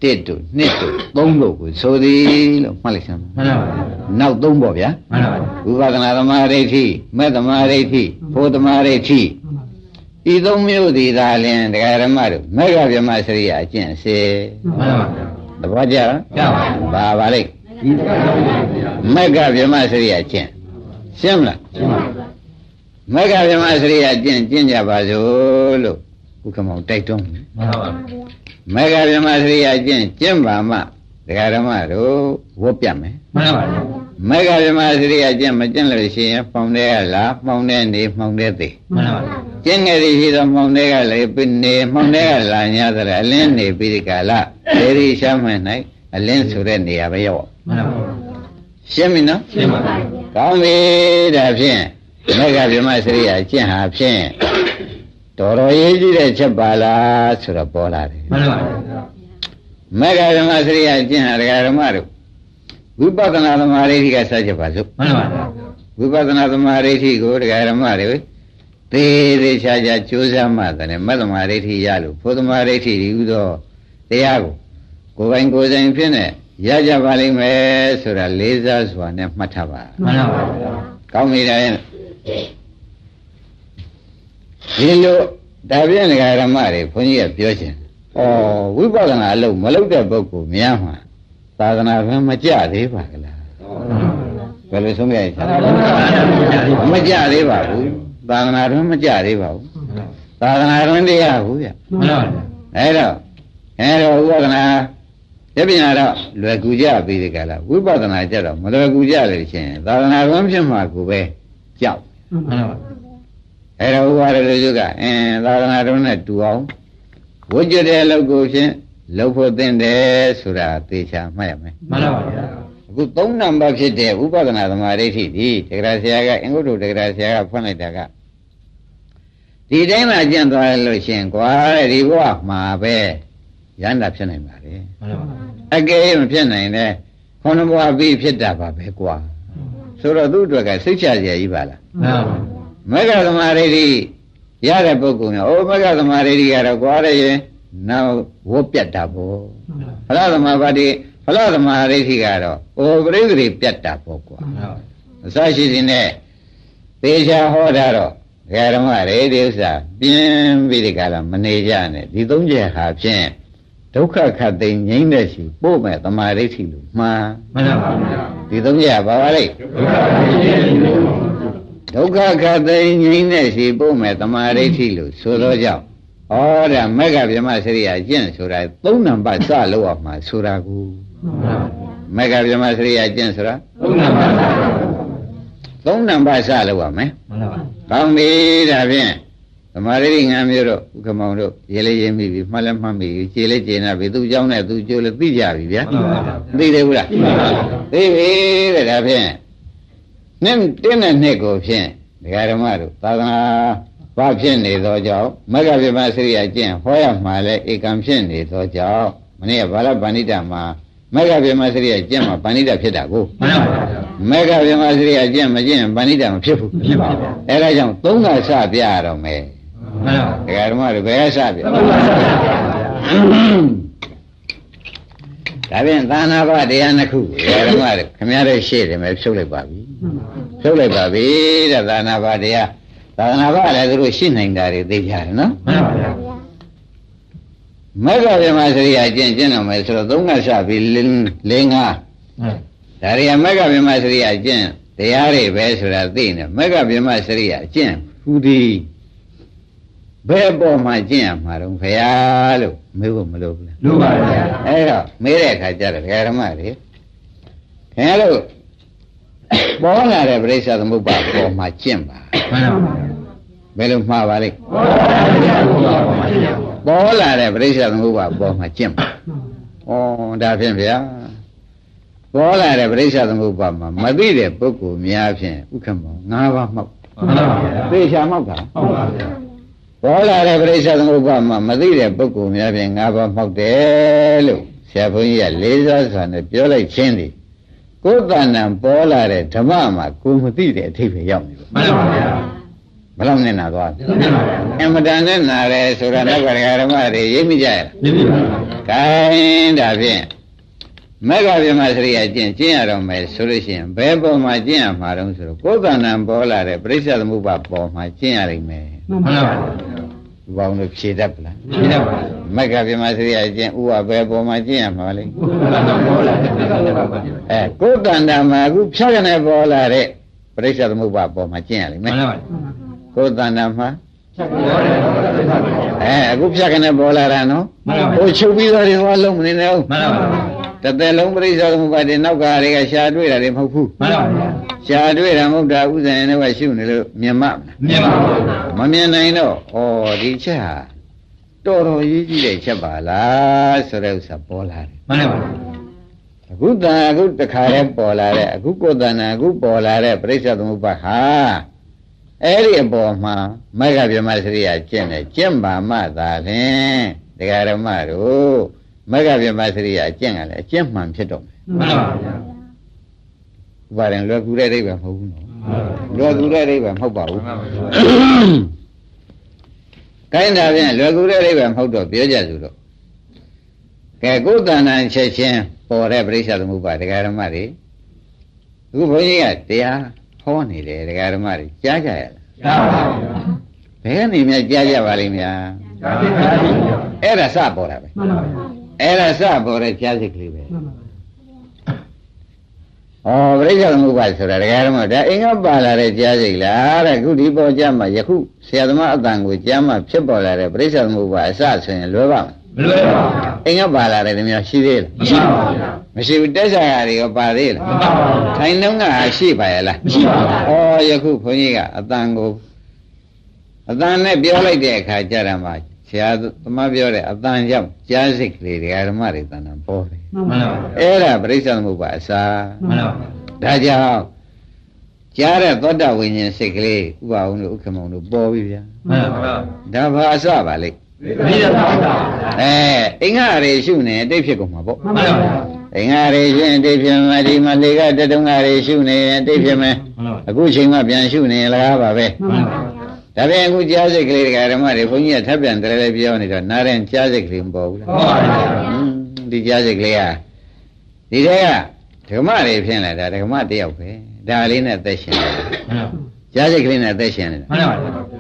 တစ်တို့နှစ်တို့သုံးတို့ကိုဆိုသည်လို့မှတ်လိုက်စမ်းပါမှန်ပါဗျာနောက်သုံးပေါ့ဗျာမှန်ပါဗျာဝိပဿနာသမာဓိဋ္ဌိမဲ့သမာဓိဋ္ဌိဖို့သမာဓိဋ္ဌိဤသုံးမျိုးသည်သာလျှင်တရားဓမ္မတို့မေဃဗြဟ္မစရိယအကျင့်စေမှန်ပါဗျာသဘောကျလားရပါဘာပါလိမ့်ဒီကံပါဗျာမေဃဗြဟ္မစရိယအကျင့်ရှင်းမလားရှင်းပါ ဗျာမေဃဗြဟ္မစရိယအကျင့်ကျင့်ကြပါစို့လို့ဥက္ကမောင်တိုက်တွန်းတယ်မှန်ပါဗျာမေဃဗြဟ္မစရိယအကျင့်ကျင့်ပါမှတရားဓမ္မတို့ဝတ်ပြမယ်မှန်ပါဗျာမေဃဗြဟ္မစရိယအကျင့်မကျင့်လို့ရှိရင်ပေါင်တဲ့ကလားပေါင်တဲ့နေပေါင်တဲ့သေးမှန်ပါဗျာကျင်းငယ်ရှိသောမောင်တွေကလည်းပြနေမောင်တွေကလာညာသရအလင်းနေပြီးဒီကလာဒေရီရှားမှန်၌အလင်းဆိုတဲ့နေရာပဲရောက်မှန်ပါဗျာရှင်းပြီနော်ရှင်းပါဗျာကောင်းပြီဒါဖြင့် မေဃဗြဟ္မစရိယာကျင့်ဟာဖြင့်တော်တော်ရေးကြည့်တဲ့ချက်ပါလားဆိုတော့ပေါ်လာတယ်မှန်ပါဗျာမေဃဗြဟ္မစရိယာကျင့်ဟာဒကာဓမ္မတို့ဝိပဿနာသမာဓိကစချက်ပါစို့မှန်ပါဗျာဝိပဿနာသမာဓိကိုဒကာဓမ္မတွေသေးသေးချာချာကြိုးစားမှတယ်မသမာဓိရလို့ဘုသမာဓိဒီဥသောတရားကိုကိုယ်ပိုင်ကိုယ်ဆိုင်ဖြစ်နေရကြပါလိမ့်မယ်ဆိုတာလေးစားစွာနဲ့မှတ်ထားပါမှန်ပါဗျာကောင်းပြီဒါရင် ဒီလိုဒါပြည့်ဒကာဓမ္မတွေဘုန်းကြီးကပြောခြင်းဩဝိပဿနာအလုပ်မလုပ်တဲ့ပုဂ္ဂိုလ်များမှာသာသနာ့ဘယ်မကြသေးပါကလားဘယ်လိုဆုံးဖြတ်ရချင်လဲမကြသေးပါဘူးသာသနာတွင်မကြသေးပါဘူးသာသနာတွင်တရားဘူးဗျမှန်ပါဗျာအဲ့တော့အဲ့တော့ဥပဒနာတပညာတော့လွယ်ကူကြပြီဒီကလာဝိပဿနာကြတော့မလွယ်ကူကြလို့ချင်းသာသနာတွင်ဖြစ်မှာကိုပဲကြောက် မှန်ပါဗျာအဲ့တော့ဥပါရလူစုကအင်းသာသနာတွင်နဲ့တူအောင်ဝိကြတဲ့အလုပ်ကိုဖြင့်လုပ်ဖို့သင့်တယ်ဆိုတာသေချာမှတ်ရမယ်မှန်ပါဗျာအခုသုံးနံပါတ်ဖြစ်တဲ့ဥပဒနာသမာဓိဋ္ဌိဒီတက္ကရာဆရာကအင်္ဂုတ္တတက္ကရာဆရာကဖွင့်လိုက်တာကဒီတိုင်းမှကျင့်သွားလို့ရှရင်ကွာတဲ့ဒီဘဝမှာပဲရဟန္တာဖြစ်နိုင်ပါလေမှန်ပါဗျာအကယ်၍မဖြစ်နိုင်တဲ့ခုနဘဝပြီးဖြစ်တာပါပဲကွာ ဆိုတော့သူ့အတွက်ကစိတ်ချစရာကြီးပါလားမှန်ပါဗျာမေဃသမာဓိဋ္ဌိရတဲ့ပုဂ္ဂိုလ်များအိုမကသမာဓိကတော့ကွာရရင်နောက်ဝတ်ပြတ်တာပေါ့ဖလားသမာပါတိဖလားသမာဓိကတော့အိုပရိသေပြတ်တာပေါ့ကွာအစရှိစီနဲ့သေချာဟောတာတော့ဒကာဓမ္မတွေဒီဥစ္စာပြင်းပြီးဒီကလာမနေကြနဲ့ဒီသုံးချက်ဟာဖြင့် ဒုက္ခခတ်သိမ်းငြိမ့်တဲ့ရှိပို့မဲ့သမာဓိရှိလို့မှားမှန်ပါဗျာဒီသုံးချက်ဘာပါလဲဒုက္ခဖြစ်ခြင်းလို့ဒုက္ခခတ်သိမ်းငြိမ့်တဲ့ရှိပို့မဲ့သမာဓိရှိလို့ဆိုတော့ကြောင့်ဩဒါမက္ကဗြဟ္မစရိယကျင့်ဆိုတာသုံးနံပါတ်စလို့အောင်မှာဆိုတာကူမှန်ပါဗျာမက္ကဗြဟ္မစရိယကျင့်ဆိုတာသုံးနာပါဗျာသုံးနံပါတ်စလို့ရမယ်မှန်ပါဗျာကောင်းပြီဒါဖြင့် သမာဓိငါမျိုးတို့ဥက္ကမောင်တို့ရေးလေးရေးမိပြီမှတ်လည်းမှတ်မိပြီခြေလေးခြေနာပြီသူ့เจ้าနဲ့သူ့ကျိုးလည်းသိကြပြီဗျာ မှန်ပါဗျာ သိတယ်ဘူးလား မှန်ပါဗျာ သိပြီတဲ့ဒါဖြင့်နှစ်တင်းတဲ့နှစ်ကိုဖြင့်ဒကာဓမ္မတို့သာသနာဘာဖြစ်နေသောကြောင့်မဂ္ဂဗြဟ္မစရိယကျင့်ဟောရမှာလဲဧကံဖြစ်နေသောကြောင့်မနေ့ကဘာလဗန္ဓိတမှာမဂ္ဂဗြဟ္မစရိယကျင့်မှာဗန္ဓိတဖြစ်တာကို မှန်ပါဗျာ မဂ္ဂဗြဟ္မစရိယကျင့်မကျင့်ဗန္ဓိတမဖြစ်ဘူး ဖြစ်ပါဗျာ အဲဒါကြောင့်သုံးခါစပြရတော့မယ် မှန်ပါဒကာဓမ္မတို့ဘယ်ကစပြမှန်ပါဗျာဒါဖြင့်သာနာပတရားနှစ်ခုဒကာဓမ္မတို့ခမရတဲ့ရှေ့တယ်မယ်ဖြုတ်လိုက်ပါပြီဖြုတ်လိုက်ပါပြီတဲ့သာနာပတရားသာနာပလည်းသူတို့ရှင်းနိုင်တာတွေသိကြတယ်နော်မှန်ပါဗျာမဂ္ဂဗြဟ္မစရိယကျင့်ကျင့်တော်မယ်ဆိုတော့သုံးခါစပြီလေးငါမှန်ဒါရီကမဂ္ဂဗြဟ္မစရိယကျင့်တရားတွေပဲဆိုတာသိနေမဂ္ဂဗြဟ္မစရိယကျင့်ဟူသည် ဘယ်ပေါ်မှာကျင့်ရမှာတော့ခရားလို့မေးဖို့မလိုဘူးလားလို့ပါဗျာအဲ့တော့မေးတဲ့အခါကျတော့ဒကာဓမ္မတွေခင်ဗျားတို့ပေါ်လာတဲ့ပြိဿသမုပ္ပါပေါ်မှာကျင့်ပါမှန်ပါဗျာဘယ်လိုမှားပါလိမ့်ဟုတ်ပါဗျာဟုတ်ပါဗျာပေါ်လာတဲ့ပြိဿသမုပ္ပါပေါ်မှာကျင့်ပါဩဒါဖြင့်ဗျာပေါ်လာတဲ့ပြိဿသမုပ္ပါမှာမသိတဲ့ပုဂ္ဂိုလ်များဖြင့်ဥက္ကမော၅ပါးမှောက်မှန်ပါဗျာသိချာမှောက်တာဟုတ်ပါဗျာ ပေါ်လာတဲ့ပြိဿသမုပ္ပါမှာမသိတဲ့ပုဂ္ဂိုလ်များဖြင့်၅ပါးမှောက်တယ်လို့ဆရာဘုန်းကြီးကလေးစားစွာနဲ့ပြောလိုက်ခြင်းသည်ကိုယ်တဏ္ဍံပေါ်လာတဲ့ဓမ္မမှာကိုယ်မသိတဲ့အထိပ္ပယ်ရောက်နေလို့မှန်ပါဗျာဘယ်လောက်နဲ့နာသွားလဲမှန်ပါဗျာအမတန်နဲ့နာတယ်ဆိုတာနောက်ကဓမ္မတွေရိပ်မိကြရလားမြင်ပြီပါဗျာ။ gain ဒါဖြင့်မဂ္ဂဗြဟ္မစရိယကျင့်ကျင့်ရတော့မယ်ဆိုလို့ရှိရင်ဘယ်ပေါ်မှာကျင့်ရမှာတုံးဆိုတော့ကိုယ်တဏ္ဍံပေါ်လာတဲ့ပြိဿသမုပ္ပါပေါ်မှာကျင့်ရနိုင်မယ် မှန်ပါဗျာ။ဒီပေါင်းလို့ဖြေတတ်ပလားမြင်တယ်ပါဗျာ။မဂ္ဂဗြဟ္မစရိယကျင့်ဥပဘယ်ပေါ်မှာကျင့်ရမှာလဲဘုရားတော်ဟောလာတဲ့ပြဿနာပါဗျာ။အဲကိုယ်တဏ္ဍံမှာအခုဖြတ်ကနေပေါ်လာတဲ့ပြိဿသမုပ္ပါပေါ်မှာကျင့်ရလိမ့်မှမယ်န်ပါဗျာ။ကိုယ်တဏ္ဍံမှာချက်ပေါ်တယ်ပြဿနာပါဗျာအဲအခုဖြတ်ကနေပေါ်လာတာနော်မှန်ပါ။ဟိုချုပ်ပြီးတော့ဒီဟောလုံးမနေနဲ့ဟုတ်မှန်ပါဗျာ တသက်လုံးပြိဿသမုပ္ပါဒ်နောက်ကတွေကရှားတွေ့တာတွေမဟုတ်ဘူးမှန်ပါဗျာရှားတွေ့တာမဟုတ်တာဥဇင်နဲ့ကရှုနေလို့မြင်မမလားမြင်ပါဗျာမမြင်နိုင်တော့ဩဒီချက်ဟာတော်တော်ရေးကြည့်တဲ့ချက်ပါလားဆိုတဲ့ဥစ္စာပေါ်လာတယ်မှန်ပါဗျာအခုတန်အခုတခါတည်းပေါ်လာတဲ့အခုကိုယ်တဏ္ဍာအခုပေါ်လာတဲ့ပြိဿသမုပ္ပါဒ်ဟာအဲ့ဒီအပေါ်မှာမဂ္ဂဗြဟ္မစရိယကျင့်တယ်ကျင့်ပါမှသာဖြင့်ဒကာရမတို့ မဂ္ဂဗြဟ္မစရိယကျင့်ကလည်းအကျင့်မှန်ဖြစ်တော့မယ်မှန်ပါဗျာဥပါရင်လွယ်ကူတဲ့အိဗယ်မဟုတ်ဘူးနော်လွယ်ကူတဲ့အိဗယ်မဟုတ်ပါဘူးမှန်ပါဗျာကိုင်းတာဖြင့်လွယ်ကူတဲ့အိဗယ်မဟုတ်တော့ပြောကြစုတော့ကဲကိုယ်တဏ္ဍာချက်ချင်းပေါ်တဲ့ပြိဿသမုပ္ပါဒကာရမတွေအခုဘုန်းကြီးကတရားဟောနေတယ်ဒကာရမတွေကြားကြရလားရပါဗျာဘယ်ကနေများကြားကြပါလိမ့်များဒါဖြစ်ပါဗျာအဲ့ဒါစပေါ်တာပဲမှန်ပါဗျာ အဲ့ဒါစပေါ်တဲ့ကြားစိတ်ကလေးပဲဩပြိဿသမုပ္ပါဆိုတာဒကာရမဒါအင်္ဂပါလာတဲ့ကြားစိတ်လားတဲ့ခုဒီပေါ်ကြမှာယခုဆရာသမားအတန်ကိုကြားမှာဖြစ်ပေါ်လာတဲ့ပြိဿသမုပ္ပါအစဆိုရင်လွယ်ပါ့မလားမလွယ်ပါဗျာအင်္ဂပါလာတယ်တမများရှိသေးလားမရှိပါဗျာမရှိဘူးတက်ဆိုင်ရာတွေရောပါသေးလားမပါပါဗျာထိုင်နှုံးကရှိပါရဲ့လားမရှိပါဘူးဩယခုဘုန်းကြီးကအတန်ကိုအတန်နဲ့ပြောလိုက်တဲ့အခါကျတော့မှ ဆရာသမားပြောတဲ့အတန်ကြောင့်ကြားစိတ်ကလေးဓမ္မတွေတန်တာပေါ်တယ်မှန်ပါဗျာအဲ့ဒါပြိဿသမုပ္ပါအစာမှန်ပါဗျာဒါကြောင့်ကြားတဲ့သောတာဝိညာဉ်စိတ်ကလေးဥပအောင်တို့ဥက္ကမောင်တို့ပေါ်ပြီဗျာမှန်ပါဗျာဒါဘာအစပါလိမ့်ပြိဿပါဗျာအဲအင်္ဂါရေရှုနေအတိတ်ဖြစ်ကုန်မှာပေါ့မှန်ပါဗျာအင်္ဂါရေရှင်းအတိတ်ဖြစ်မှာဒီမှာလေကတတုံးကရေရှုနေအတိတ်ဖြစ်မယ်မှန်ပါဗျာအခုချိန်မှပြန်ရှုနေလကားပါပဲမှန်ပါဗျာ ဒါပြန်အခုကြားစိတ်ကလေးတရားဓမ္မတွေဘုန်းကြီးကထပ်ပြန်တယ်လည်းပြောနေတော့နားရင်ကြားစိတ်ကလေးမပေါ်ဘူးလားဟုတ်ပါဗျာဟွန်းဒီကြားစိတ်ကလေးကဒီတဲကဓမ္မတွေဖြစ်လာတာဓမ္မတယောက်ပဲဒါလေးနဲ့သက်ရှင်တယ်မှန်ပါကြားစိတ်ကလေးနဲ့သက်ရှင်နေတာမှန်ပါ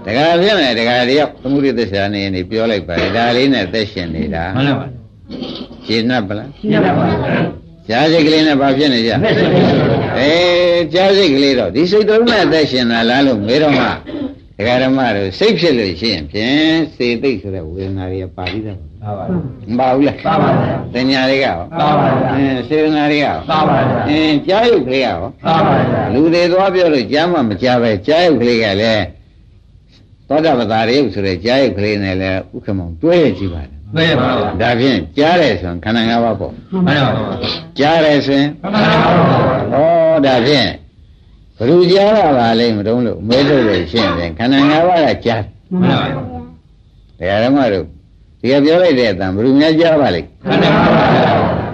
တခါဖြစ်မယ်တခါတယောက်သမှုရိသစ္စာနေနေပြောလိုက်ပါလေဒါလေးနဲ့သက်ရှင်နေတာမှန်ပါရှင်း납ပလားရှင်းပါပါကြားစိတ်ကလေးနဲ့ဘာဖြစ်နေကြအေးကြားစိတ်ကလေးတော့ဒီစိတ်တော်နဲ့သက်ရှင်တာလားလို့မေးတော့မှ ဒကာဓမ္မတို့စိတ်ဖြစ်လို့ရှိရင်ဖြင့်စေသိတ်ဆိုတဲ့ဝေဒနာတွေကပါပြီးသားပါပါမပါဘူးလားပါပါဗျာတညာတွေကရောပါပါဗျာအင်းစေတနာတွေကရောပါပါဗျာအင်းကြားရုပ်ကလေးကရောပါပါဗျာလူတွေသွားပြောလို့ကြားမှမကြားပဲကြားရုပ်ကလေးကလည်းသောတာပတ္တရုပ်ဆိုတဲ့ကြားရုပ်ကလေးနဲ့လည်းဥက္ကမောင်တွဲရကြည့်ပါတယ်ဘယ်ပါပါဒါဖြင့်ကြားတယ်ဆိုရင်ခန္ဓာ၅ပါးပေါ့မှန်ပါပါကြားတယ်ဆိုရင်မှန်ပါပါဩဒါဖြင့် ဘယ်သူကြားရပါလိမ့်မတုံးလို့မဲလို့လို့ရှင်းတယ်ခန္ဓာ၅ပါးကကြားမှန်ပါပါတရားဓမ္မတို့ဒီကပြောလိုက်တဲ့အတန်ဘယ်သူများကြားပါလိမ့်မှန်ပါပါ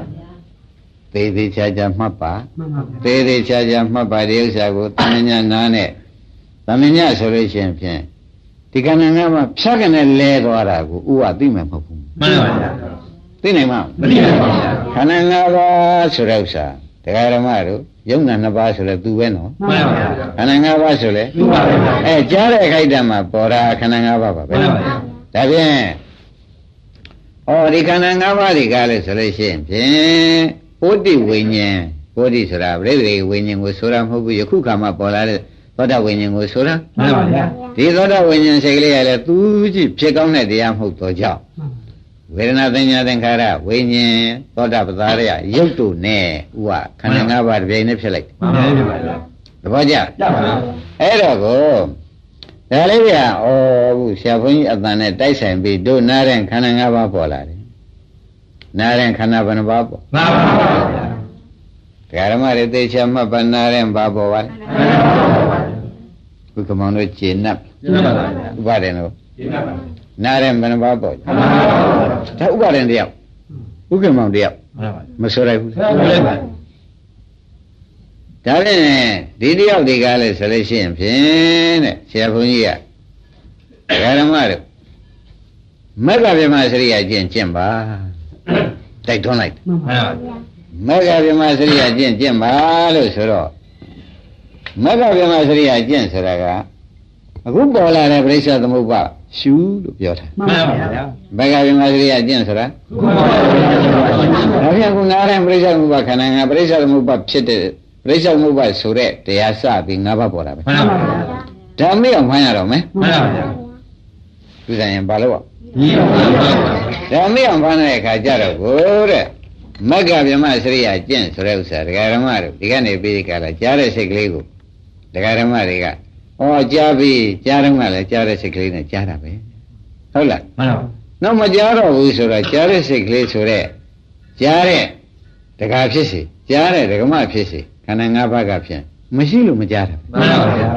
သေးသေးချာချာမှတ်ပါမှန်ပါသေးသေးချာချာမှတ်ပါဒီဥစ္စာကိုသမဉ္ဇနာနဲ့သမဉ္ဇဆိုလို့ရှိရင်ဖြင့်ဒီခန္ဓာ၅ပါးဖြတ်ကနေလဲသွားတာကိုဥပသိမယ်မဟုတ်ဘူးမှန်ပါဗျာသိနိုင်မှာမသိပါဘူးဗျာခန္ဓာ၅ပါးဆိုတဲ့ဥစ္စာတရားဓမ္မတို့ ယုံနာနှစ်ပါးဆိုလဲသူပဲနော်မှန်ပါဗျာခန္ဓာ၅ပါးဆိုလဲသူပါဗျာအဲကြားတဲ့ခိုက်တံမှာပေါ်တာခန္ဓာ၅ပါးပါပဲမှန်ပါဗျာဒါဖြင့်ဩဒီခန္ဓာ၅ပါးတွေကလည်းဆိုလို့ရှိရင်ဖြင့်ပုတ္တိဝိညာဉ်ပုတ္တိဆိုတာပြိတ္တိဝိညာဉ်ကိုဆိုတာမဟုတ်ဘူးယခုခါမှပေါ်လာတဲ့သောတာဝိညာဉ်ကိုဆိုတာမှန်ပါဗျာဒီသောတာဝိညာဉ်စိတ်ကလေးကလည်းသူကြည့်ဖြစ်ကောင်းတဲ့တရားမဟုတ်တော့ကြောင့် ဝေဒနာသင်ညာသင်္ခါရဝိညာဉ်သောတာပတ္တရရုပ်တို့နဲ့ဥပခန္ဓာ၅ပါးတစ်ပြိုင်နက်ဖြစ်လိုက်မှန်ပါဗျာသဘောကျကြပါလားအဲ့တော့ကိုဒါလေးပြဩခုဆရာဘုန်းကြီးအတန်နဲ့တိုက်ဆိုင်ပြီးတို့နားတဲ့ခန္ဓာ၅ပါးပေါ်လာတယ်နားတဲ့ခန္ဓာဘယ်နှပါးပေါ်မှန်ပါဗျာဒကာဓမ္မတွေသေချာမှတ်ပါနားတဲ့ဘာပေါ်ပါလဲမှန်ပါဗျာခုကမောင်တို့ကျေနပ်မှန်ပါဗျာဥပါဒေနော်ရှင်းပါပါ နားတဲ့ဘယ်နှပါးပေါ်မှန်ပါဗျာဒါဥပါဒေတယောက်ဥက္ကမောင်တယောက်မှန်ပါဗျာမဆိုလိုက်ဘူးဆက်လိုက်ပါဒါဖြင့်ဒီတယောက်ဒီကားလဲဆိုလို့ရှိရင်ဖြင့်တဲ့ဆရာဘုန်းကြီးကဒကာဓမ္မတို့မက္ကဗြဟ္မစရိယကျင့်ကျင့်ပါတိုက်တွန်းလိုက်မှန်ပါဗျာမက္ကဗြဟ္မစရိယကျင့်ကျင့်ပါလို့ဆိုတော့မက္ကဗြဟ္မစရိယကျင့်ဆိုတာကအခုပေါ်လာတဲ့ပြိဿသမုပ္ပါ ရှုလို့ပြောတာမှန်ပါဗျာမက္ကဗြဟ္မစရိယကျင့်ဆိုတာမှန်ပါဗျာဒါပြန်ခုနားတဲ့ပြိဿသမုပ္ပါခန္ဓာငါပြိဿသမုပ္ပါဖြစ်တဲ့ပြိဿသမုပ္ပါဆိုတဲ့တရားစပြီး၅ပါးပေါ်တာပဲမှန်ပါဗျာဒါမေ့အောင်မှန်းရတော့မယ်မှန်ပါဗျာသူဆိုင်ရင်ဘာလို့ဒီပါဗျာဒါမေ့အောင်မှန်းတဲ့အခါကျတော့ကိုတဲ့မက္ကဗြဟ္မစရိယကျင့်ဆိုတဲ့ဥစ္စာဒကာဓမ္မတို့ဒီကနေပြီးဒီကလာကြားတဲ့စိတ်ကလေးကိုဒကာဓမ္မတွေက ဩကြားပြီးကြားတော့မှလည်းကြားတဲ့စိတ်ကလေးနဲ့ကြားတာပဲဟုတ်လားမှန်ပါနောက်မကြားတော့ဘူးဆိုတော့ကြားတဲ့စိတ်ကလေးဆိုတဲ့ကြားတဲ့ဒကာဖြစ်စီကြားတဲ့ဒကမဖြစ်စီခန္ဓာ၅ပါးကဖြင့်မရှိလို့မကြားတာမှန်ပါဗျာ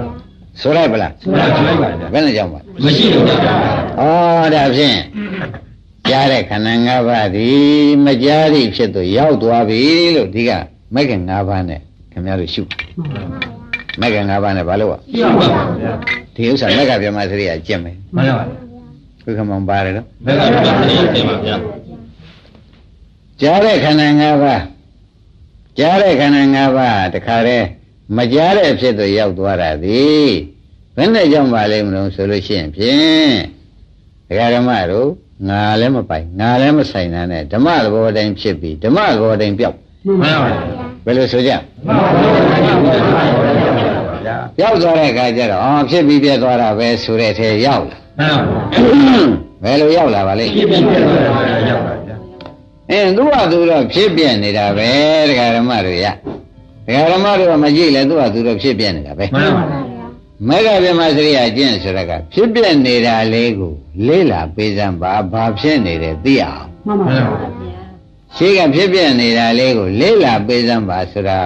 ဆိုလိုက်ပလားဆိုတော့ကြွလိုက်ပါဗျာဘယ်နဲ့ကြောင့်ပါမရှိလို့ဗျာဩဒါဖြင့်ကြားတဲ့ခန္ဓာ၅ပါးဒီမကြားသည့်ဖြစ်သူရောက်သွားပြီလို့ဒီကမက္က၅ပါးနဲ့ခင်ဗျားတို့ရှု မက္က၅ပါးနဲ့ဘာလို့ရှင်းပါဗျာဒီဥစ္စာမက္ကပြမစရိယကျင့်မယ်မှန်ပါဗျာဘုခမောင်ပါတယ်နော်ဘယ်ကမှမသိသေးပါဗျာကြားတဲ့ခန္ဓာ၅ပါးကြားတဲ့ခန္ဓာ၅ပါးတခါတည်းမကြားတဲ့ဖြစ်သူရောက်သွားတာသည်ဘယ်နဲ့ကြောင့်ပါလိမ့်မလို့ဆိုလို့ရှိရင်ဖြင့်ဒကာဓမ္မတို့ငါလည်းမပိုင်ငါလည်းမဆိုင်တာနဲ့ဓမ္မသဘောတိုင်းဖြစ်ပြီးဓမ္မသဘောတိုင်းပြောက်မှန်ပါဗျာဘယ်လိုဆိုကြမှန်ပါဗျာ ရောက်သွားတဲ့အခါကျတော့အော်ဖြစ်ပြီးပြတ်သွားတာပဲဆိုတဲ့ထဲရောက်လာမှန်ပါဘယ်လိုရောက်လာပါလိမ့်ဖြစ်ဖြစ်ဖြစ်ရောက်ပါဗျာအင်းသူကသူတော့ဖြစ်ပြနေတာပဲဒကာဓမ္မတို့ရဒကာဓမ္မတို့ကမကြည့်လဲသူကသူတော့ဖြစ်ပြနေတာပဲမှန်ပါမေဃဗြဟ္မစရိယကျင့်ဆိုတာကဖြစ်ပြနေတာလေးကိုလေးလာပေးစမ်းပါဘာဖြစ်နေတယ်သိအောင်မှန်ပါဗျာရှိကဖြစ်ပြနေတာလေးကိုလေးလာပေးစမ်းပါဆိုတာ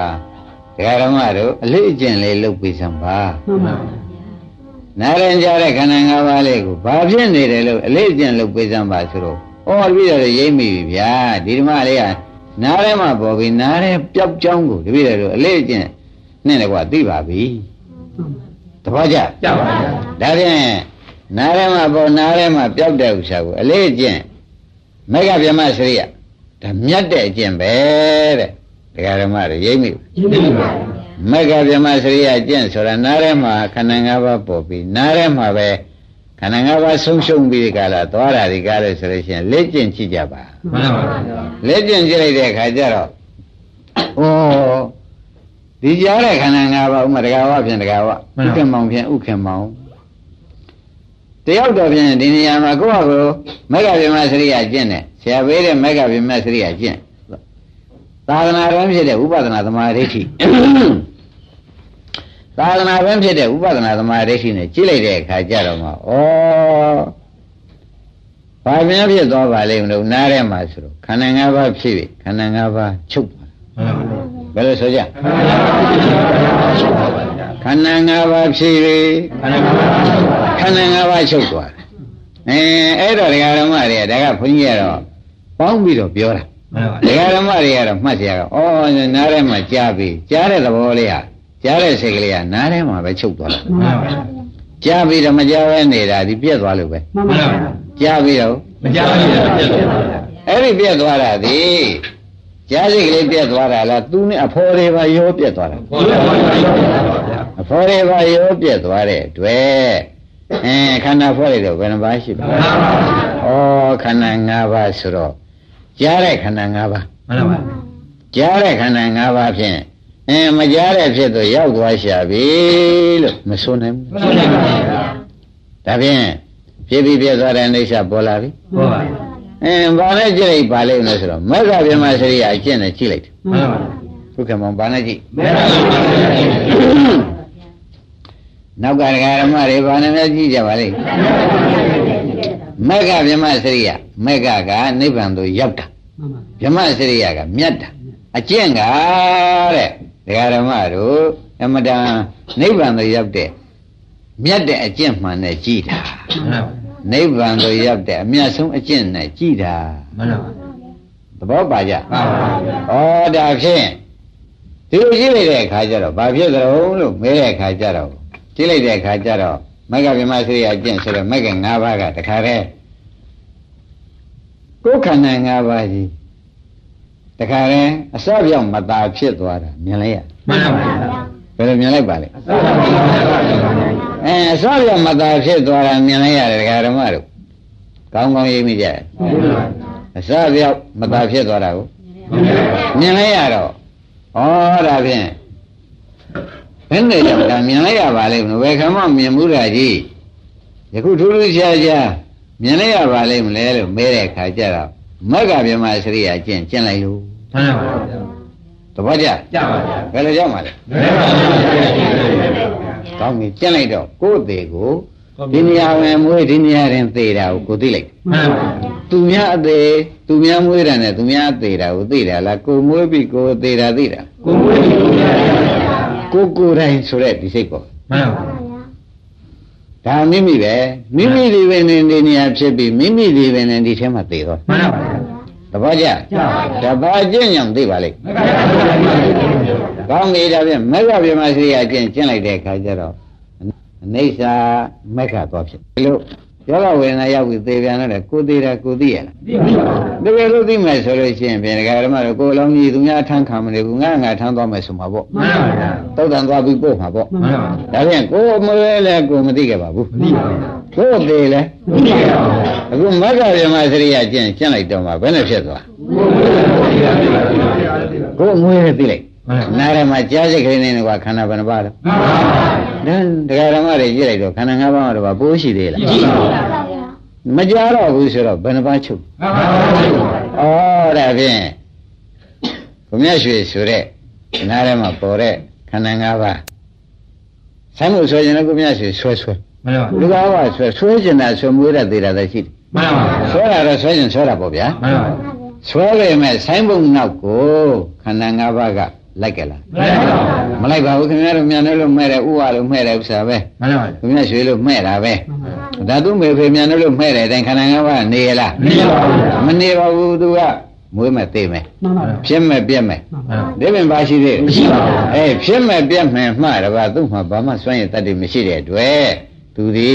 ဒကာဓမ္မတို့အလေးအကျင့်လေးလုပ်ပေးစမ်းပါမှန်ပါနာရင်ကြတဲ့ခန္ဓာ၅ပါးလေးကိုဘာဖြစ်နေတယ်လို့အလေးအကျင့်လုပ်ပေးစမ်းပါဆိုတော့ဩပြီးတော့ရိမ့်မိပြီဗျာဒီဓမ္မလေးကနားထဲမှာပေါ်ပြီးနားထဲပျောက်ကြောင်းကိုတပည့်တော်တို့အလေးအကျင့်နဲ့တကွာသိပါပြီသဘောကျကြပါဗျာဒါဖြင့်နားထဲမှာပေါ်နားထဲမှာပျောက်တဲ့ဥစ္စာကိုအလေးအကျင့်မေဃဗြဟ္မစရိယဒါမြတ်တဲ့အကျင့်ပဲတဲ့ ဒကာဓမ္မတွေရိပ်မိရှင်းပြီပါမေဃဗြဟ္မစရိယအကျင့်ဆိုတာနားထဲမှာခန္ဓာ၅ပါးပေါ်ပြီးနားထဲမှာပဲခန္ဓာ၅ပါးဆုံးရှုံးပြီးဒီကလာသွားတာဒီကားလို့ဆိုလို့ရှိရင်လက်ကျင့်ကြည့်ကြပါမှန်ပါဗျာလက်ကျင့်ကြည့်လိုက်တဲ့အခါကျတော့ဩဒီကြားတဲ့ခန္ဓာ၅ပါးဥမာတကာဝဖြင့်တကာဝဥက္ကမောင်ဖြင့်ဥက္ကမောင်တယောက်တော့ဖြင့်ဒီနေရာမှာကိုယ့်ဟာကိုမေဃဗြဟ္မစရိယကျင့်တယ်ဆရာပေးတဲ့မေဃဗြဟ္မစရိယကျင့် သာသနာတော်ဖြစ်တဲ့ဥပဒနာသမာဓိဋ္ဌိသာသနာတော်ဖြစ်တဲ့ဥပဒနာသမာဓိဋ္ဌိနဲ့ကြည့်လိုက်တဲ့အခါကျတော့မှဩဘာများဖြစ်သွားပါလိမ့်မလို့နားထဲမှာဆိုတော့ခန္ဓာ၅ပါးဖြစ်ပြီခန္ဓာ၅ပါးချုပ်သွားမှန်ပါဗျာဘယ်လိုဆိုကြမှန်ပါဗျာခန္ဓာ၅ပါးဖြစ်ပြီခန္ဓာကခန္ဓာ၅ပါးချုပ်သွားတယ်အဲအဲ့တော့ဒကာဓမ္မတွေကဒါကဘုန်းကြီးကတော့ပေါင်းပြီးတော့ပြောတာ မှန်ပါဒကာဓမ္မတွေကတော့မှတ်ကြရအောင်ဩနားထဲမှာကြားပြီကြားတဲ့သဘောလေးဟာကြားတဲ့စိတ်ကလေးကနားထဲမှာပဲချုပ်သွားတာမှန်ပါဗျာကြားပြီးတော့မကြားပဲနေတာဒီပြက်သွားလို့ပဲမှန်ပါဗျာကြားပြီးတော့မကြောက်ရပြည့်တယ်ဗျာအဲ့ဒီပြက်သွားတာဒီကြားစိတ်ကလေးပြက်သွားတာလားသူနဲ့အဖော်တွေပါရောပြက်သွားတာဟုတ်ပါဗျာအဖော်တွေပါရောပြက်သွားတဲ့တွေ့အင်းခန္ဓာဖော်တွေတော့ဘယ်နှပါးရှိပါလဲမှန်ပါဗျာဩခန္ဓာ၅ပါးဆိုတော့ ကြားတဲ့ခန္ဓာ၅ပါးမှန်ပါဗျာကြားတဲ့ခန္ဓာ၅ပါးဖြင့်အင်းမကြားတဲ့ဖြစ်တော့ရောက်သွားရှာပြီလို့မဆိုနိုင်ဘူးမှန်ပါဗျာဒါဖြင့်ဖြစ်ပြီးပြက်သွားတဲ့အိဋ္ဌပေါ်လာပြီဟုတ်ပါဗျာအင်းဘာနဲ့ကြည့်လိုက်ပါလိမ့်လို့ဆိုတော့မက္ခဗြဟ္မစရိယအကျင့်နဲ့ကြည့်လိုက်တယ်မှန်ပါဗျာဘုက္ကမောင်ဘာနဲ့ကြည့်မှန်ပါဗျာနောက်ကဒကာဓမ္မတွေဘာနဲ့များကြည့်ကြပါလိမ့်မ က္ခဗြဟ္မစရိယမက္ခကနိဗ္ဗာန်သို့ရောက်တာဗြဟ္မစရိယကမြတ်တာအကျင့်ကတဲ့ဒကာဓမ္မတို့အမတန်နိဗ္ဗာန်သို့ရောက်တဲ့မြတ်တဲ့အကျင့်မှန်နဲ့ကြည်တာမှန်ပါနိဗ္ဗာန်သို့ရောက်တဲ့အမြတ်ဆုံးအကျင့်နဲ့ကြည်တာမှန်ပါသဘောပါကြမှန်ပါဗျာဩဒါဖြင့်ဒီလိုကြည့်လိုက်တဲ့အခါကျတော့ဘာဖြစ်ကြုံလို့မဲတဲ့အခါကျတော့ကြည့်လိုက်တဲ့အခါကျတော့ မဂ္ဂဗြဟ္မစရိယအကျင့်ဆိုတော့မဂ္ဂ၅ပါးကတခါတည်းကိုယ်ခန္ဓာ၅ပါးကြီးတခါတည်းအစပြောင်းမသာဖြစ်သွားတာမြင်လိုက်ရမှန်ပါဗျာဘယ်လိုမြင်လိုက်ပါလဲအစပါဗျာအဲအစပြောင်းမသာဖြစ်သွားတာမြင်လိုက်ရတယ်ဒကာဓမ္မတို့ကောင်းကောင်းရေးမိကြတယ်အစပြောင်းမသာဖြစ်သွားတာကိုမြင်လိုက်ရတော့ဩဒါဖြင့် ဘယ်နဲ့ကြောင့်ဒါမြင်လိုက်ရပါလိမ့်မလို့ဘယ်ခါမှမြင်မှုတာကြီးယခုထူးထူးခြားခြားမြင်လိုက်ရပါလိမ့်မလဲလို့မဲတဲ့ခါကျတော့မက္ကဗြဟ္မစရိယာကျင့်ကျင့်လိုက်လို့မှန်ပါဗျာတပည့်ကြကြပါဗျာဘယ်လိုကြောင့်ပါလဲမှန်ပါဗျာကောင်းပြီကျင့်လိုက်တော့ကိုယ့်သေးကိုဒီနေရာဝင်မွေးဒီနေရာရင်သေတာကိုကိုသိလိုက်မှန်ပါသူများအသေးသူများမွေးတာနဲ့သူများအသေးတာကိုသိတာလားကိုမွေးပြီးကိုသေတာသိတာကိုမွေးကိုဗျာ ကိုကိုယ်တိုင်ဆိုတဲ့ဒီစိတ်ပေါ့မှန်ပါဒါမိမိပဲမိမိဒီပဲနေနေနေရဖြစ်ပြီးမိမိဒီပဲနေဒီထဲမှာသေတော့မှန်ပါဗျာတပည့်ကြကြပါဗျာဒါဘာအကျင့်ကြောင့်သိပါလိမ့်မကပါဗျာကောင်းပြီဒါဖြင့်မက္ခဗြဟ္မစရိယအကျင့်ကျင့်လိုက်တဲ့အခါကျတော့အိဋ္ဌာမက္ခသွားဖြစ်ဒီလို ယောဂဝေဒနာရောက်ပြီးသေပြန်တော့လေကိုသေးတာကိုသိရလားသိပါဗျာတကယ်လို့သိမယ်ဆိုလို့ရှိရင်ပြင်ဒကာဓမ္မတို့ကိုယ်လုံးကြီးသူများထမ်းခံမနေဘူးငါငါထမ်းသွားမယ်ဆိုမှာပေါ့မှန်ပါဗျာတုတ်တန်သွားပြီးပို့မှာပေါ့မှန်ပါဗျာဒါဖြင့်ကိုယ်မလဲလဲကိုယ်မသိခဲ့ပါဘူးမသိပါဗျာကိုယ်သေးလဲမသိပါဗျာအခုမက္ခဗြဟ္မစရိယကျင့်ကျင့်လိုက်တော့မှဘယ်နဲ့ဖြစ်သွားကိုမွေးကိုသိပါဗျာသိပါဗျာကိုယ်အမွေးနဲ့သိလိုက်မှ န်ပါနားထဲမှာကြားစိတ်ကလေးနဲ့ကွာခန္ဓာဘယ်နှပါလဲမှန်ပါဗျာဒါတရားဓမ္မတွေကြည့်လိုက်တော့ခန္ဓာ၅ပါးတော့ပိုးရှိသေးလားကြည့်ပါဗျာမကြားတော့ဘူးဆိုတော့ဘယ်နှပါချုပ်မှန်ပါဗျာဩဒါဖြင့်ဘုမြတ်ရွှေဆိုတဲ့နားထဲမှာပေါ်တဲ့ခန္ဓာ၅ပါးဆိုင်မှုဆိုရင်လည်းဘုမြတ်ရွှေဆွဲဆွဲမှန်ပါလူကားကဆွဲဆွဲကျင်တာဆွဲမွေးတဲ့သေးတာလည်းရှိတယ်မှန်ပါဗျာဆွဲတာတော့ဆွဲကျင်ဆွဲတာပေါ့ဗျာမှန်ပါဗျာဆွဲပေမဲ့ဆိုင်ပုံနောက်ကိုခန္ဓာ၅ပါးက လိုက်ကြလားမှန်ပါဗျာမလိုက်ပါဘူးခင်ဗျားတို့မြန်တယ်လို့မဲ့တယ်ဥဝလို့မဲ့တယ်ဥစ္စာပဲမှန်ပါဗျာခင်ဗျားရွှေလို့မဲ့တာပဲဒါသူမေဖေမြန်တယ်လို့မဲ့တယ်အတိုင်းခန္ဓာ၅ပါးနေရလားမနေပါဘူးဗျာမနေပါဘူးသူကမွေးမဲ့သိမဲ့မှန်ပါဗျာဖြစ်မဲ့ပြက်မဲ့မှန်ပါဒီပင်ပါရှိသေးမရှိပါဘူးအေးဖြစ်မဲ့ပြက်မဲ့မှတပါသူ့မှာဘာမှစွန့်ရည်တတ်တယ်မရှိတဲ့အတွက်သူဒီ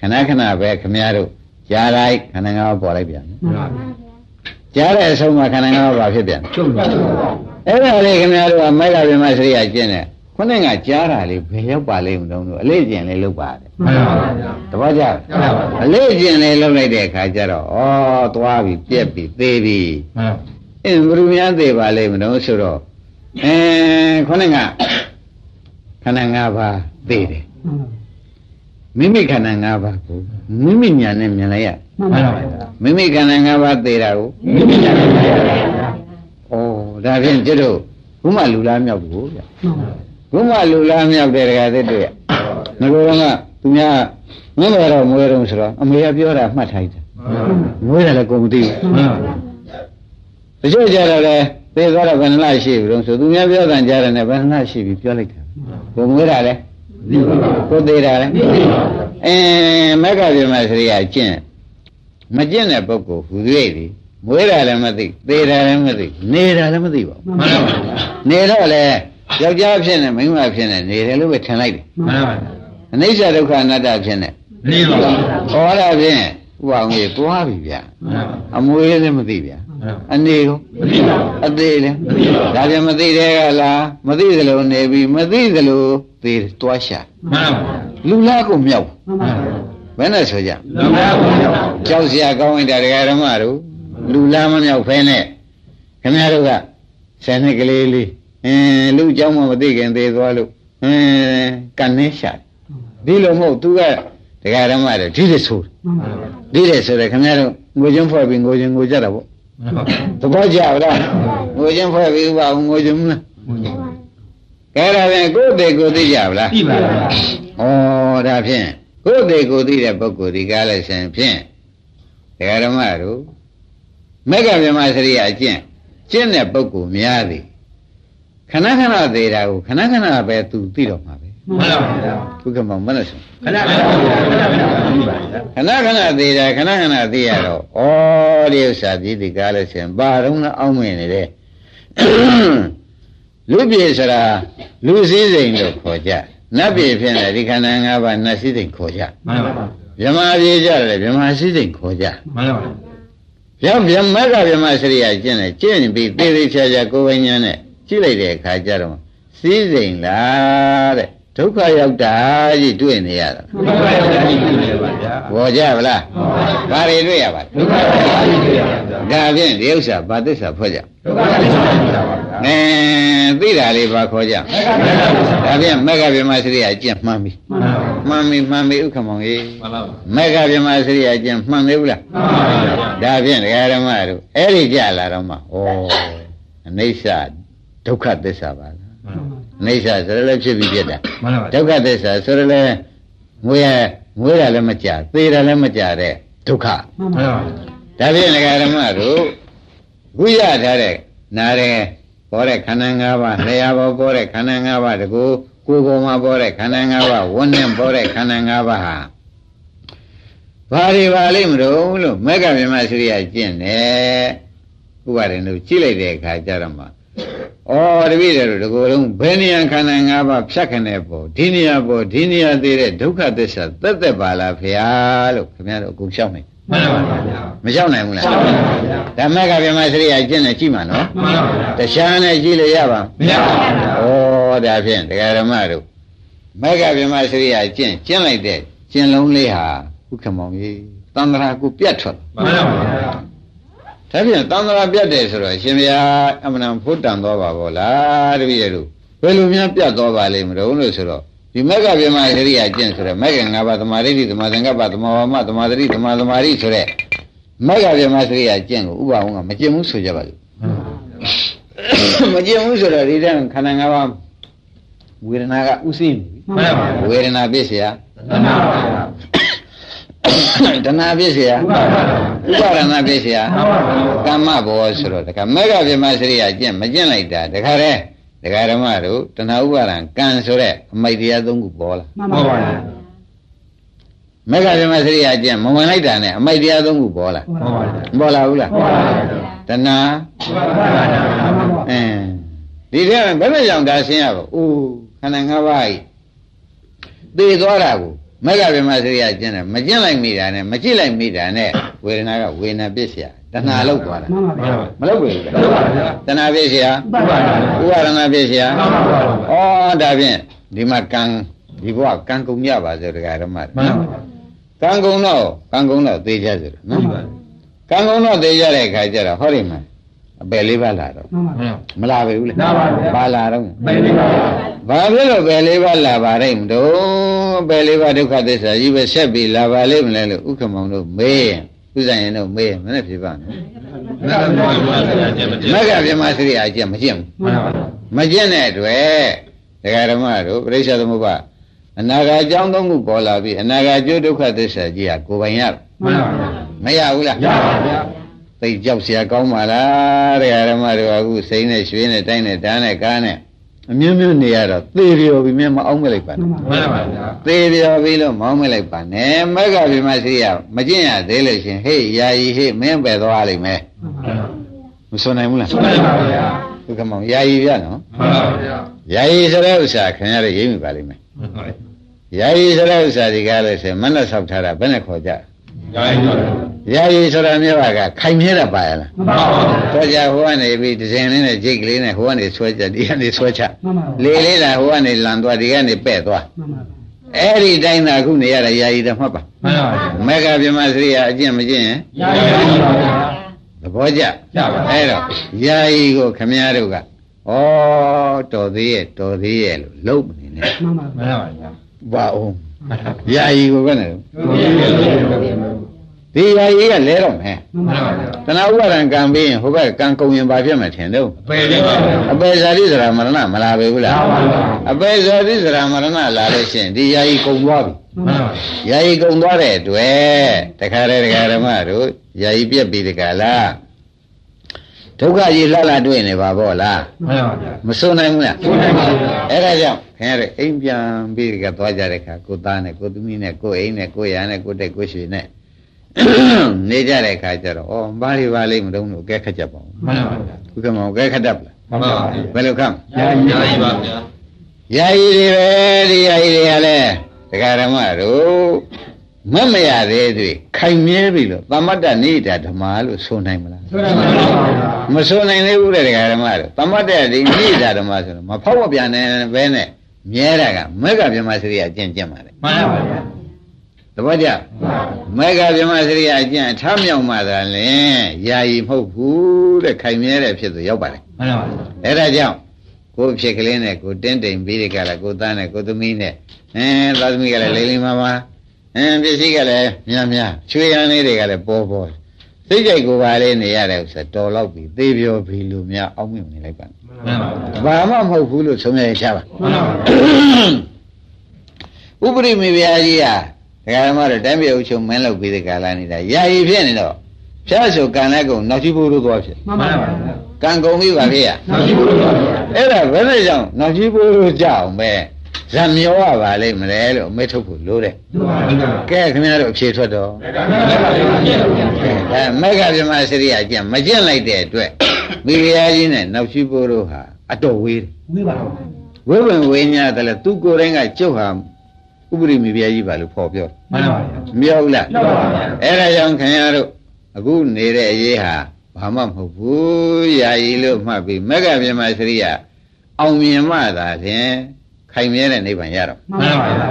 ခဏခဏပဲခမရတို့ကြားလိုက်ခန္ဓာငါးပါးပေါ်လိုက်ပြန်မှန်ပါဗျာကြားတဲ့အဆုံးမှာခန္ဓာငါးပါးဘာဖြစ်ပြန်ကျုပ်ပါ အဲ့ဒါလေးခင်ဗျားတို့ကမိုက်ကပြမစရိယာကျင့်တယ်ခုနကကြားတာလေးဘယ်ရောက်ပါလိမ့်မလို့တို့အလေးကျင့်လေးလုပ်ပါတယ်မှန်ပါဗျာတပည့်ကြအလေးကျင့်လေးလုပ်လိုက်တဲ့အခါကျတော့ဩသွားပြီပြက်ပြီသေးပြီမှန်အင်းဘယ်သူများသေးပါလိမ့်မလို့ဆိုတော့အဲခုနကခန္ဓာ၅ပါးသေးတယ်မိမိခန္ဓာ၅ပါးကိုမိမိညာနဲ့မြင်လိုက်ရမှန်ပါဗျာမိမိခန္ဓာ၅ပါးသေးတာကိုမိမိညာနဲ့ပါဗျာဩ ဒါဖြင့်ကျွတ်တို့ဘုမလူလားမြောက်ဘူးဗျမှန်ပါဘုမလူလားမြောက်တဲ့တကားသစ်တို့ရငလိုတော့ကသူများမင်းလည်းတော့မွေးတော့ဆိုတော့အမေကပြောတာမှတ်ထားတယ်မွေးတယ်လည်းကိုယ်မသိဘူးမှန်ပါတချို့ကြတော့လေသေသွားတော့ဘယ်နှလားရှိပြီလို့ဆိုသူများပြောတဲ့ကြားတယ်နဲ့ဘယ်နှလားရှိပြီပြောလိုက်တာကိုယ်မွေးတာလေဒီပါဗျာကိုယ်သေးတာလေဒီပါဗျာအင်းမက္ကပြမစရိယာကျင့်မကျင့်တဲ့ပုဂ္ဂိုလ်ဟူ၍ဒီ မွေးတာလည်းမသိသေတာလည်းမသိနေတာလည်းမသိပါဘူးမှန်ပါဗျာနေတော့လေယောက်ျားဖြစ်နေမိန်းမဖြစ်နေနေတယ်လို့ပဲထင်လိုက်တယ်မှန်ပါဗျာအနိစ္စဒုက္ခအနတ္တဖြစ်နေနေပါဗျာဟောတာဖြင့်ဥပအောင်ကြီးတွားပြီဗျာမှန်ပါအမွေးလည်းမသိဗျာမှန်ပါအနေရောမသိပါဘူးအသေးလည်းမသိပါဘူးဒါပြန်မသိတဲ့ကလားမသိသလိုနေပြီမသိသလိုသေတွားရှာမှန်ပါဗျာလူလားကိုမြောက်မှန်ပါဗျာဘယ်နဲ့ဆိုကြလောကဘုရားကြောက်စရာကောင်းရင်တရားဓမ္မတို့ လူလားမမြောက်ဖဲနဲ့ခင်ဗျားတို့ကဆယ်နှစ်ကလေးလေးအင်းလူเจ้าမမသိခင်သေးသွားလို့အင်းကန်နေရှာဒီလိုမဟုတ်သူကတရားဓမ္မတွေဒီလိုဆို မှန်ပါဗျာ ဒီလိုဆိုတယ်ခင်ဗျားတို့ငိုချင်းဖွဲ့ပြီးငိုချင်းငိုကြတာပေါ့ မှန်ပါဗျာ သဘောကျလားငိုချင်းဖွဲ့ပြီးဥပအောင်ငိုချင်းမလားကဲဒါဖြင့်ကိုယ်တည်းကိုယ်သိကြပါလား ပြီပါဗျာ ဩဒါဖြင့်ကိုယ်တည်းကိုယ်သိတဲ့ပုဂ္ဂိုလ်ဒီကားလိုက်ရှင်ဖြင့်တရားဓမ္မတို့ မက္ကဗြဟ္မစရိယအကျင့်ကျင့်တဲ့ပုဂ္ဂိုလ်များသည်ခဏခဏသေးတာကိုခဏခဏပဲသူသိတော့မှာပဲမှန်ပါဗျာခုကမှမနဲ့ဆိုခဏခဏပါဗျာပြီပါဗျာခဏခဏသေးတာခဏခဏသိရတော့ဩဒီဥစ္စာဒီဒီကားလိုက်ရှင်ဘာတော့လဲအောင်းမင်းနေတဲ့လူပြေဆိုတာလူစည်းစိမ်လို့ခေါ်ကြနတ်ပြေဖြစ်နေဒီခန္ဓာ၅ပါးနတ်စည်းစိမ်ခေါ်ကြမှန်ပါဗျာဗြဟ္မာပြေကြတယ်ဗြဟ္မာစည်းစိမ်ခေါ်ကြမှန်ပါဗျာ ဗျဗြဟ္မကဗြဟ္မာစရိယကျင့်တယ်ကျင့်ပြီးသေသေးချာချာကိုယ်ပိုင်ညာနဲ့ကြည့်လိုက်တဲ့အခါကျတော့စည်းစိမ်လားတဲ့ဒုက္ခရောက်တာကြီးတွေ့နေရတာဒုက္ခရောက်တာကြီးပြီပါဗျာဘောကြဗလားဘာတွေတွေ့ရပါလဲဒုက္ခရောက်တာကြီးပြီပါဗျာဒါဖြင့်ဒီဥစ္စာဘာသစ္စာဖွဲ့ကြဒုက္ခရောက်တာကြီးပါဗျာ အဲသိတာလေးဘာခေါ်ကြဒါဖြင့်မကဗြဟ္မာစရိယကျင့်မှန်ပြီမှန်ပါဗျာမှန်ပြီမှန်ပြီဥက္ကမောင်ကြီးမှန်ပါဗျာမကဗြဟ္မာစရိယကျင့်မှန်သေးဘူးလားမှန်ပါဗျာဒါဖြင့်ဒကာဓမ္မတို့အဲ့ဒီကြလာတော့မှဩအနိစ္စဒုက္ခသစ္စာပါလားအနိစ္စဆိုရလည်းဖြစ်ပြီးဖြစ်တာမှန်ပါဒုက္ခသစ္စာဆိုရလည်းငွေရငွေရလည်းမကြသေတာလည်းမကြတဲ့ဒုက္ခမှန်ပါဒါဖြင့်ဒကာဓမ္မတို့ခုရထားတဲ့နားတယ် ပေါ်တဲ့ခန္ဓာ၅ပါးနေရာပေါ်ပေါ်တဲ့ခန္ဓာ၅ပါးတကူကိုယ်ပေါ်မှာပေါ်တဲ့ခန္ဓာ၅ပါးဝန်းနဲ့ပေါ်တဲ့ခန္ဓာ၅ပါးဟာဘာတွေပါလိမ့်မလို့လို့မက္ကမြမစရိယကျင့်တယ်ဥပါဒင်တို့ကြည့်လိုက်တဲ့အခါကျတော့မှဩတပည့်တော်တို့ဒီကိုယ်လုံးဘယ်နေရာခန္ဓာ၅ပါးဖြတ်ခနဲ့ပေါ်ဒီနေရာပေါ်ဒီနေရာသေးတဲ့ဒုက္ခသစ္စာသက်သက်ပါလားဖေဟာလို့ခင်ဗျားတို့အကုန်ရှောက်နေ မှန်ပါဗျာမလျှောက်နိုင်ဘူးလားမှန်ပါဗျာဓမ္မကဗြဟ္မစရိယကျင့်နေကြည့်မှာနော်မှန်ပါဗျာတခြားနဲ့ကြည့်လို့ရပါမရပါဘူးဗျာဩဒါဖြင့်တရားဓမ္မတို့မကဗြဟ္မစရိယကျင့်ကျင့်လိုက်တဲ့ကျင့်လုံးလေးဟာဥက္ကမောင်ကြီးတန္တရာကိုပြတ်ထွက်မှန်ပါဗျာဒါဖြင့်တန္တရာပြတ်တယ်ဆိုတော့ရှင်ဘုရားအမှန်တန်ဖို့တန်သွားပါဗောလားတပည့်ရတို့ဘယ်လိုများပြတ်သွားပါလိမ့်မလို့လို့ဆိုတော့ ဒီမကဗြဟ္မစရိယကျင့်ဆိုတော့မကငါးပါးသမာဓိတိသမာသင်္ကပ္ပသမာဝါမသမာဓိသမာသမာဓိဆိုတဲ့မကဗြဟ္မစရိယကျင့်ကိုဥပအောင်ကမကျင့်ဘူးဆိုကြပါလို့ မကျင်ဘူးဆိုတော့ဒီတန်းခန္ဓာ၅ပါးဝေဒနာကဥသိနေပြီ မှန်ပါဗျာ ဝေဒနာပြည့်เสีย မှန်ပါဗျာ တဏှာပြည့်เสีย မှန်ပါဗျာ ဥပါဒနာပြည့်เสีย မှန်ပါဗျာ ကမ္မဘောဆိုတော့တခါမေဃပြမစရိယကျင့်မကျင့်လိုက်တာတခါတည်း ဒကာဓမ္မတို့တဏှာဥပါဒံကံဆိုတဲ့အမိုက်တရားသုံးခုပေါ်လာမှန်ပါဗျာကမက္ခဗြဟ္မစရိယာကျင့်မဝင်လိုက်တာနဲ့အမိုက်တရားသုံးခုပေါ်လာမှန်ပါဗျာမပေါ်လာဘူးလားမှန်ပါဗျာတဏှာအင်းဒီထဲမှာဘယ်နဲ့ကြောင့်ဒါရှင်းရပါဦးခန္ဓာ၅ပါးဤသိသွားတာကို မက္ခဗြဟ္မစရိယာကျင့်တယ်မကျင့်လိုက်မိတာနဲ့မကြည့်လိုက်မိတာနဲ့ဝေဒနာကဝေဒနာပစ္စယတဏှာလောက်သွားတာမှန်ပါဗျာမလောက်ဘူးလားမှန်ပါဗျာတဏှာပစ္စယမှန်ပါဗျာဥပါဒနာပစ္စယမှန်ပါဗျာဩဒါဖြင့်ဒီမှာကံဒီဘဝကံကုန်ကြပါဆိုတရားဓမ္မတွေမှန်ပါဗျာကံကုန်တော့ကံကုန်တော့သိကြဆိုတယ်နော်ကံကုန်တော့သိကြတဲ့အခါကျတော့ဟောဒီမှာအပယ်လေးပါလာတော့မှန်ပါဗျာမလာပဲဘူးလေလာပါဗျာပါလာတော့ပဲလေးပါဗျာဘာဖြစ်လို့ပယ်လေးပါလာပါလိမ့်မတော့ ပယ်လေးပါဒုက္ခသစ္စာကြီးပဲဆက်ပြီးလာပါလိမ့်မလဲလို့ဥက္ကမောင်တို့မေးရင်ဥဇာရင်တို့မေးရင်မနဲ့ဖြစ်ပါနဲ့မက္ကဗြဟ္မစရိယာအကျင့်မကျင့်ဘူး မှန်ပါဗျာ မကျင့်တဲ့အတွက်ဒကာဓမ္မတို့ပြိဿသမုပ္ပါအနာဂတ်အကြောင်းသုံးခုပေါ်လာပြီးအနာဂတ်ကျိုးဒုက္ခသစ္စာကြီးကကိုယ်ပိုင်ရ မှန်ပါဗျာ မရဘူးလား ရပါဗျာ သိကြောက်เสียကောင်းပါလားဒကာဓမ္မတို့အခုစိမ့်နဲ့ရွှေနဲ့တိုင်းနဲ့ဓာတ်နဲ့ကားနဲ့ အမျိုးမျိုးနေရတော့သေပြောပြီးမြင်မအောင်မလိုက်ပါနဲ့မှန်ပါဗျာသေပြောပြီးလို့မအောင်မလိုက်ပါနဲ့မက္ကဗိမရှိရမကျင့်ရသေးလို့ရှင်ဟေ့ယာယီဟေ့မင်းပဲသွားလိမ့်မယ်မစွန်နိုင်ဘူးလားမှန်ပါဗျာဒုက္ခမောင်ယာယီပြနော်မှန်ပါဗျာယာယီဆိုတဲ့ဥစ္စာခင်ဗျားတို့ရိပ်မိပါလိမ့်မယ်ယာယီဆိုတဲ့ဥစ္စာဒီကားလို့ဆိုရင်မနဲ့ဆောက်ထားတာဘယ်နဲ့ခေါ်ကြ ရိုင်းတော့ယာယီဆိုတာမျိုးကခိုင်မြဲတာပါရလားမှန်ပါဗျာဆွဲကြဟိုကနေပြီးဒဇင်လေးနဲ့ဂျိတ်ကလေးနဲ့ဟိုကနေဆွဲကြဒီကနေဆွဲချမှန်ပါလေလေးလာဟိုကနေလန်သွားဒီကနေပဲ့သွားမှန်ပါအဲ့ဒီတိုင်းသာအခုနေရတာယာယီတော့မှတ်ပါမှန်ပါဗျာမေဃဗြဟ္မစရိယာအကျင့်မကျင့်ရင်ရိုင်းပါဗျာသဘောကျရပါအဲ့တော့ယာယီကိုခမည်းတော်ကဩတော်သေးရဲ့တော်သေးရဲ့လို့လုံးမနေနဲ့မှန်ပါမှန်ပါဗျာပါအောင်ယာယီကိုပဲနဲ့မှန်ပါဗျာ ဒီယာယီကလဲတော့မယ်မှန်ပါဗျာတဏှာဥပါဒံကံပြီးရင်ဟိုဘက်ကံကုန်ရင်ဘာဖြစ်မှာထင်တော့ပဲလေးပါဗျာအပေဇာတိစရာမရဏမလာပဲဘူးလားလာပါဗျာအပေဇာတိစရာမရဏလာလို့ရှိရင်ဒီယာယီကုန်သွားပြီမှန်ပါဗျာယာယီကုန်သွားတဲ့အတွက်တခါတည်းတခါဓမ္မတို့ယာယီပြက်ပြီတခါလားဒုက္ခကြီးလှလှတွေ့နေပါဗောလားမှန်ပါဗျာမစိုးနိုင်ဘူးလားဆိုနိုင်ပါဗျာအဲ့ဒါကြောင့်ခင်ဗျားတို့အိမ်ပြန်ပြီးကသွားကြတဲ့ခါကိုသားနဲ့ကိုသမီးနဲ့ကိုအိမ်နဲ့ကိုရာနဲ့ကိုတက်ကိုရွှေနဲ့ နေကြတဲ့ခါကျတော့ဩဘာတွေပါလိမ့်မတော့လို့အကဲခတ်ကြပါဦးမှန်ပါဗျာခုကမောင်အကဲခတ်တတ်ပလားမှန်ပါဗျာဘယ်လိုခမ်းရိုင်းရိုင်းပါဗျာယာယီတွေပဲဒီယာယီတွေကလည်းဒကာဓမ္မတို့မတ်မရသေးသေးခိုင်မြဲပြီလို့သမတ္တနေတာဓမ္မလို့ဆိုနိုင်မလားဆိုနိုင်ပါဗျာမဆိုနိုင်သေးဘူးတဲ့ဒကာဓမ္မတို့သမတ္တဒီနေတာဓမ္မဆိုတော့မဖောက်မပြန်နိုင်ဘဲနဲ့မြဲတာကမက္ကဗြဟ္မစရိယအကျင့်ကျင့်ပါလေမှန်ပါဗျာ တပည့်ကြမက္ကဗြဟ္မစရိယအကျင့်ထားမြောက်မှသာလင်ယာယီမဟုတ်ဘူးတဲ့ခိုင်မြဲတဲ့ဖြစ်သူရောက်ပါလေမှန်ပါဗျာအဲ့ဒါကြောင့်ကိုယ်ဖြစ်ကလေးနဲ့ကိုတင်းတိမ်ပြီးဒီကလာကိုသားနဲ့ကိုသမီးနဲ့အင်းသားသမီးကလည်းလိမ့်လိမ့်မမအင်းပစ္စည်းကလည်းများများချွေရန်လေးတွေကလည်းပေါ်ပေါ်စိတ်ကြိုက်ကိုပါလေးနေရတဲ့ဥစ္စာတော်တော့ပြီသေပြောပြီလို့များအောက်မြုံနေလိုက်ပါမှန်ပါဗျာဘာမှမဟုတ်ဘူးလို့ဆုံးဖြတ်ချပါမှန်ပါဗျာဥပရိမေဗျာကြီးဟာ ဒကာဓမ္မတို့တိုင်းပြည်အုပ်ချုပ်မင်းလုပ်ပြီးဒီကလာနေတာယာယီဖြစ်နေတော့ဖြားဆိုကံလည်းကုန်နောက်ရှိဖို့လို့သွားဖြစ်မှန်ပါဗျာကံကုန်ပြီပါဖေရနောက်ရှိဖို့ပါဗျာအဲ့ဒါဘယ်နဲ့ကြောင့်နောက်ကြီးဖို့လို့ကြအောင်ပဲဇံမျောရပါလိမ့်မလဲလို့အမေထုတ်ဖို့လိုတယ်မှန်ပါဗျာကဲခင်ဗျားတို့အဖြေထွက်တော့မှန်ပါဗျာဒါမက္ခဗြဟ္မစရိယကျင့်မကျင့်လိုက်တဲ့အတွက်မိဖုရားကြီးနဲ့နောက်ရှိဖို့တို့ဟာအတော်ဝေးတယ်ဝေးပါဝိဝင်ဝေညာတယ်လေသူကိုယ်တိုင်ကကျုပ်ဟာ ဥပရိမိဖုရားကြီးပါလို့ဖော်ပြောမှန်ပါဗျာမပြောဘူးလားမှန်ပါဗျာအဲ့ဒါကြောင့်ခင်ဗျားတို့အခုနေတဲ့အရေးဟာဘာမှမဟုတ်ဘူးယာယီလို့မှတ်ပြီးမက္ခဗြဟ္မစရိယအောင်မြင်မှသာဖြင့်ခိုင်မြဲတဲ့နိဗ္ဗာန်ရတော့မှန်ပါဗျာ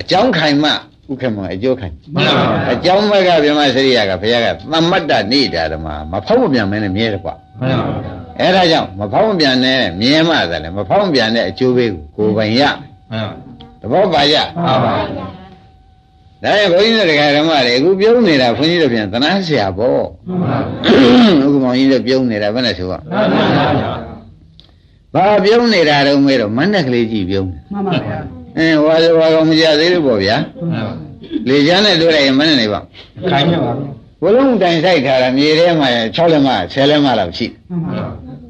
အကြောင်းခိုင်မှဥက္ကမအကျိုးခိုင်မှန်ပါဗျာအကြောင်းမကဗြဟ္မစရိယကဘုရားကသမတ္တနေတာဓမ္မမဖောက်မပြန်မဲနဲ့မြဲတယ်ကွာမှန်ပါဗျာအဲ့ဒါကြောင့်မဖောက်မပြန်နဲ့မြဲမှသာလေမဖောက်မပြန်တဲ့အကျိုးပေးကိုကိုယ်ပိုင်ရမှန်ပါ သဘောပါရပါပါဒါရင်ဘုန်းကြီးတို့တရားဓမ္မတွေအခုပြုံးနေတာဘုန်းကြီးတို့ပြန်သနာဆရာပေါ့အခုမောင်ကြီးတို့ပြုံးနေတာဘယ်နဲ့ဆိုပါဘာပြုံးနေတာတော့မေးတော့မန်းနဲ့ကလေးကြီးပြုံးမှန်ပါဗျာအင်းဟွာဟွာကောင်မကြသေးဘူးပေါ့ဗျာလေချမ်းနဲ့တွေ့လိုက်ရင်မန်းနဲ့နေပါခိုင်းပါဘလုံးတိုင်ဆိုင်ထားတာမြေထဲမှာ6လက်မ10လက်မလောက်ရှိ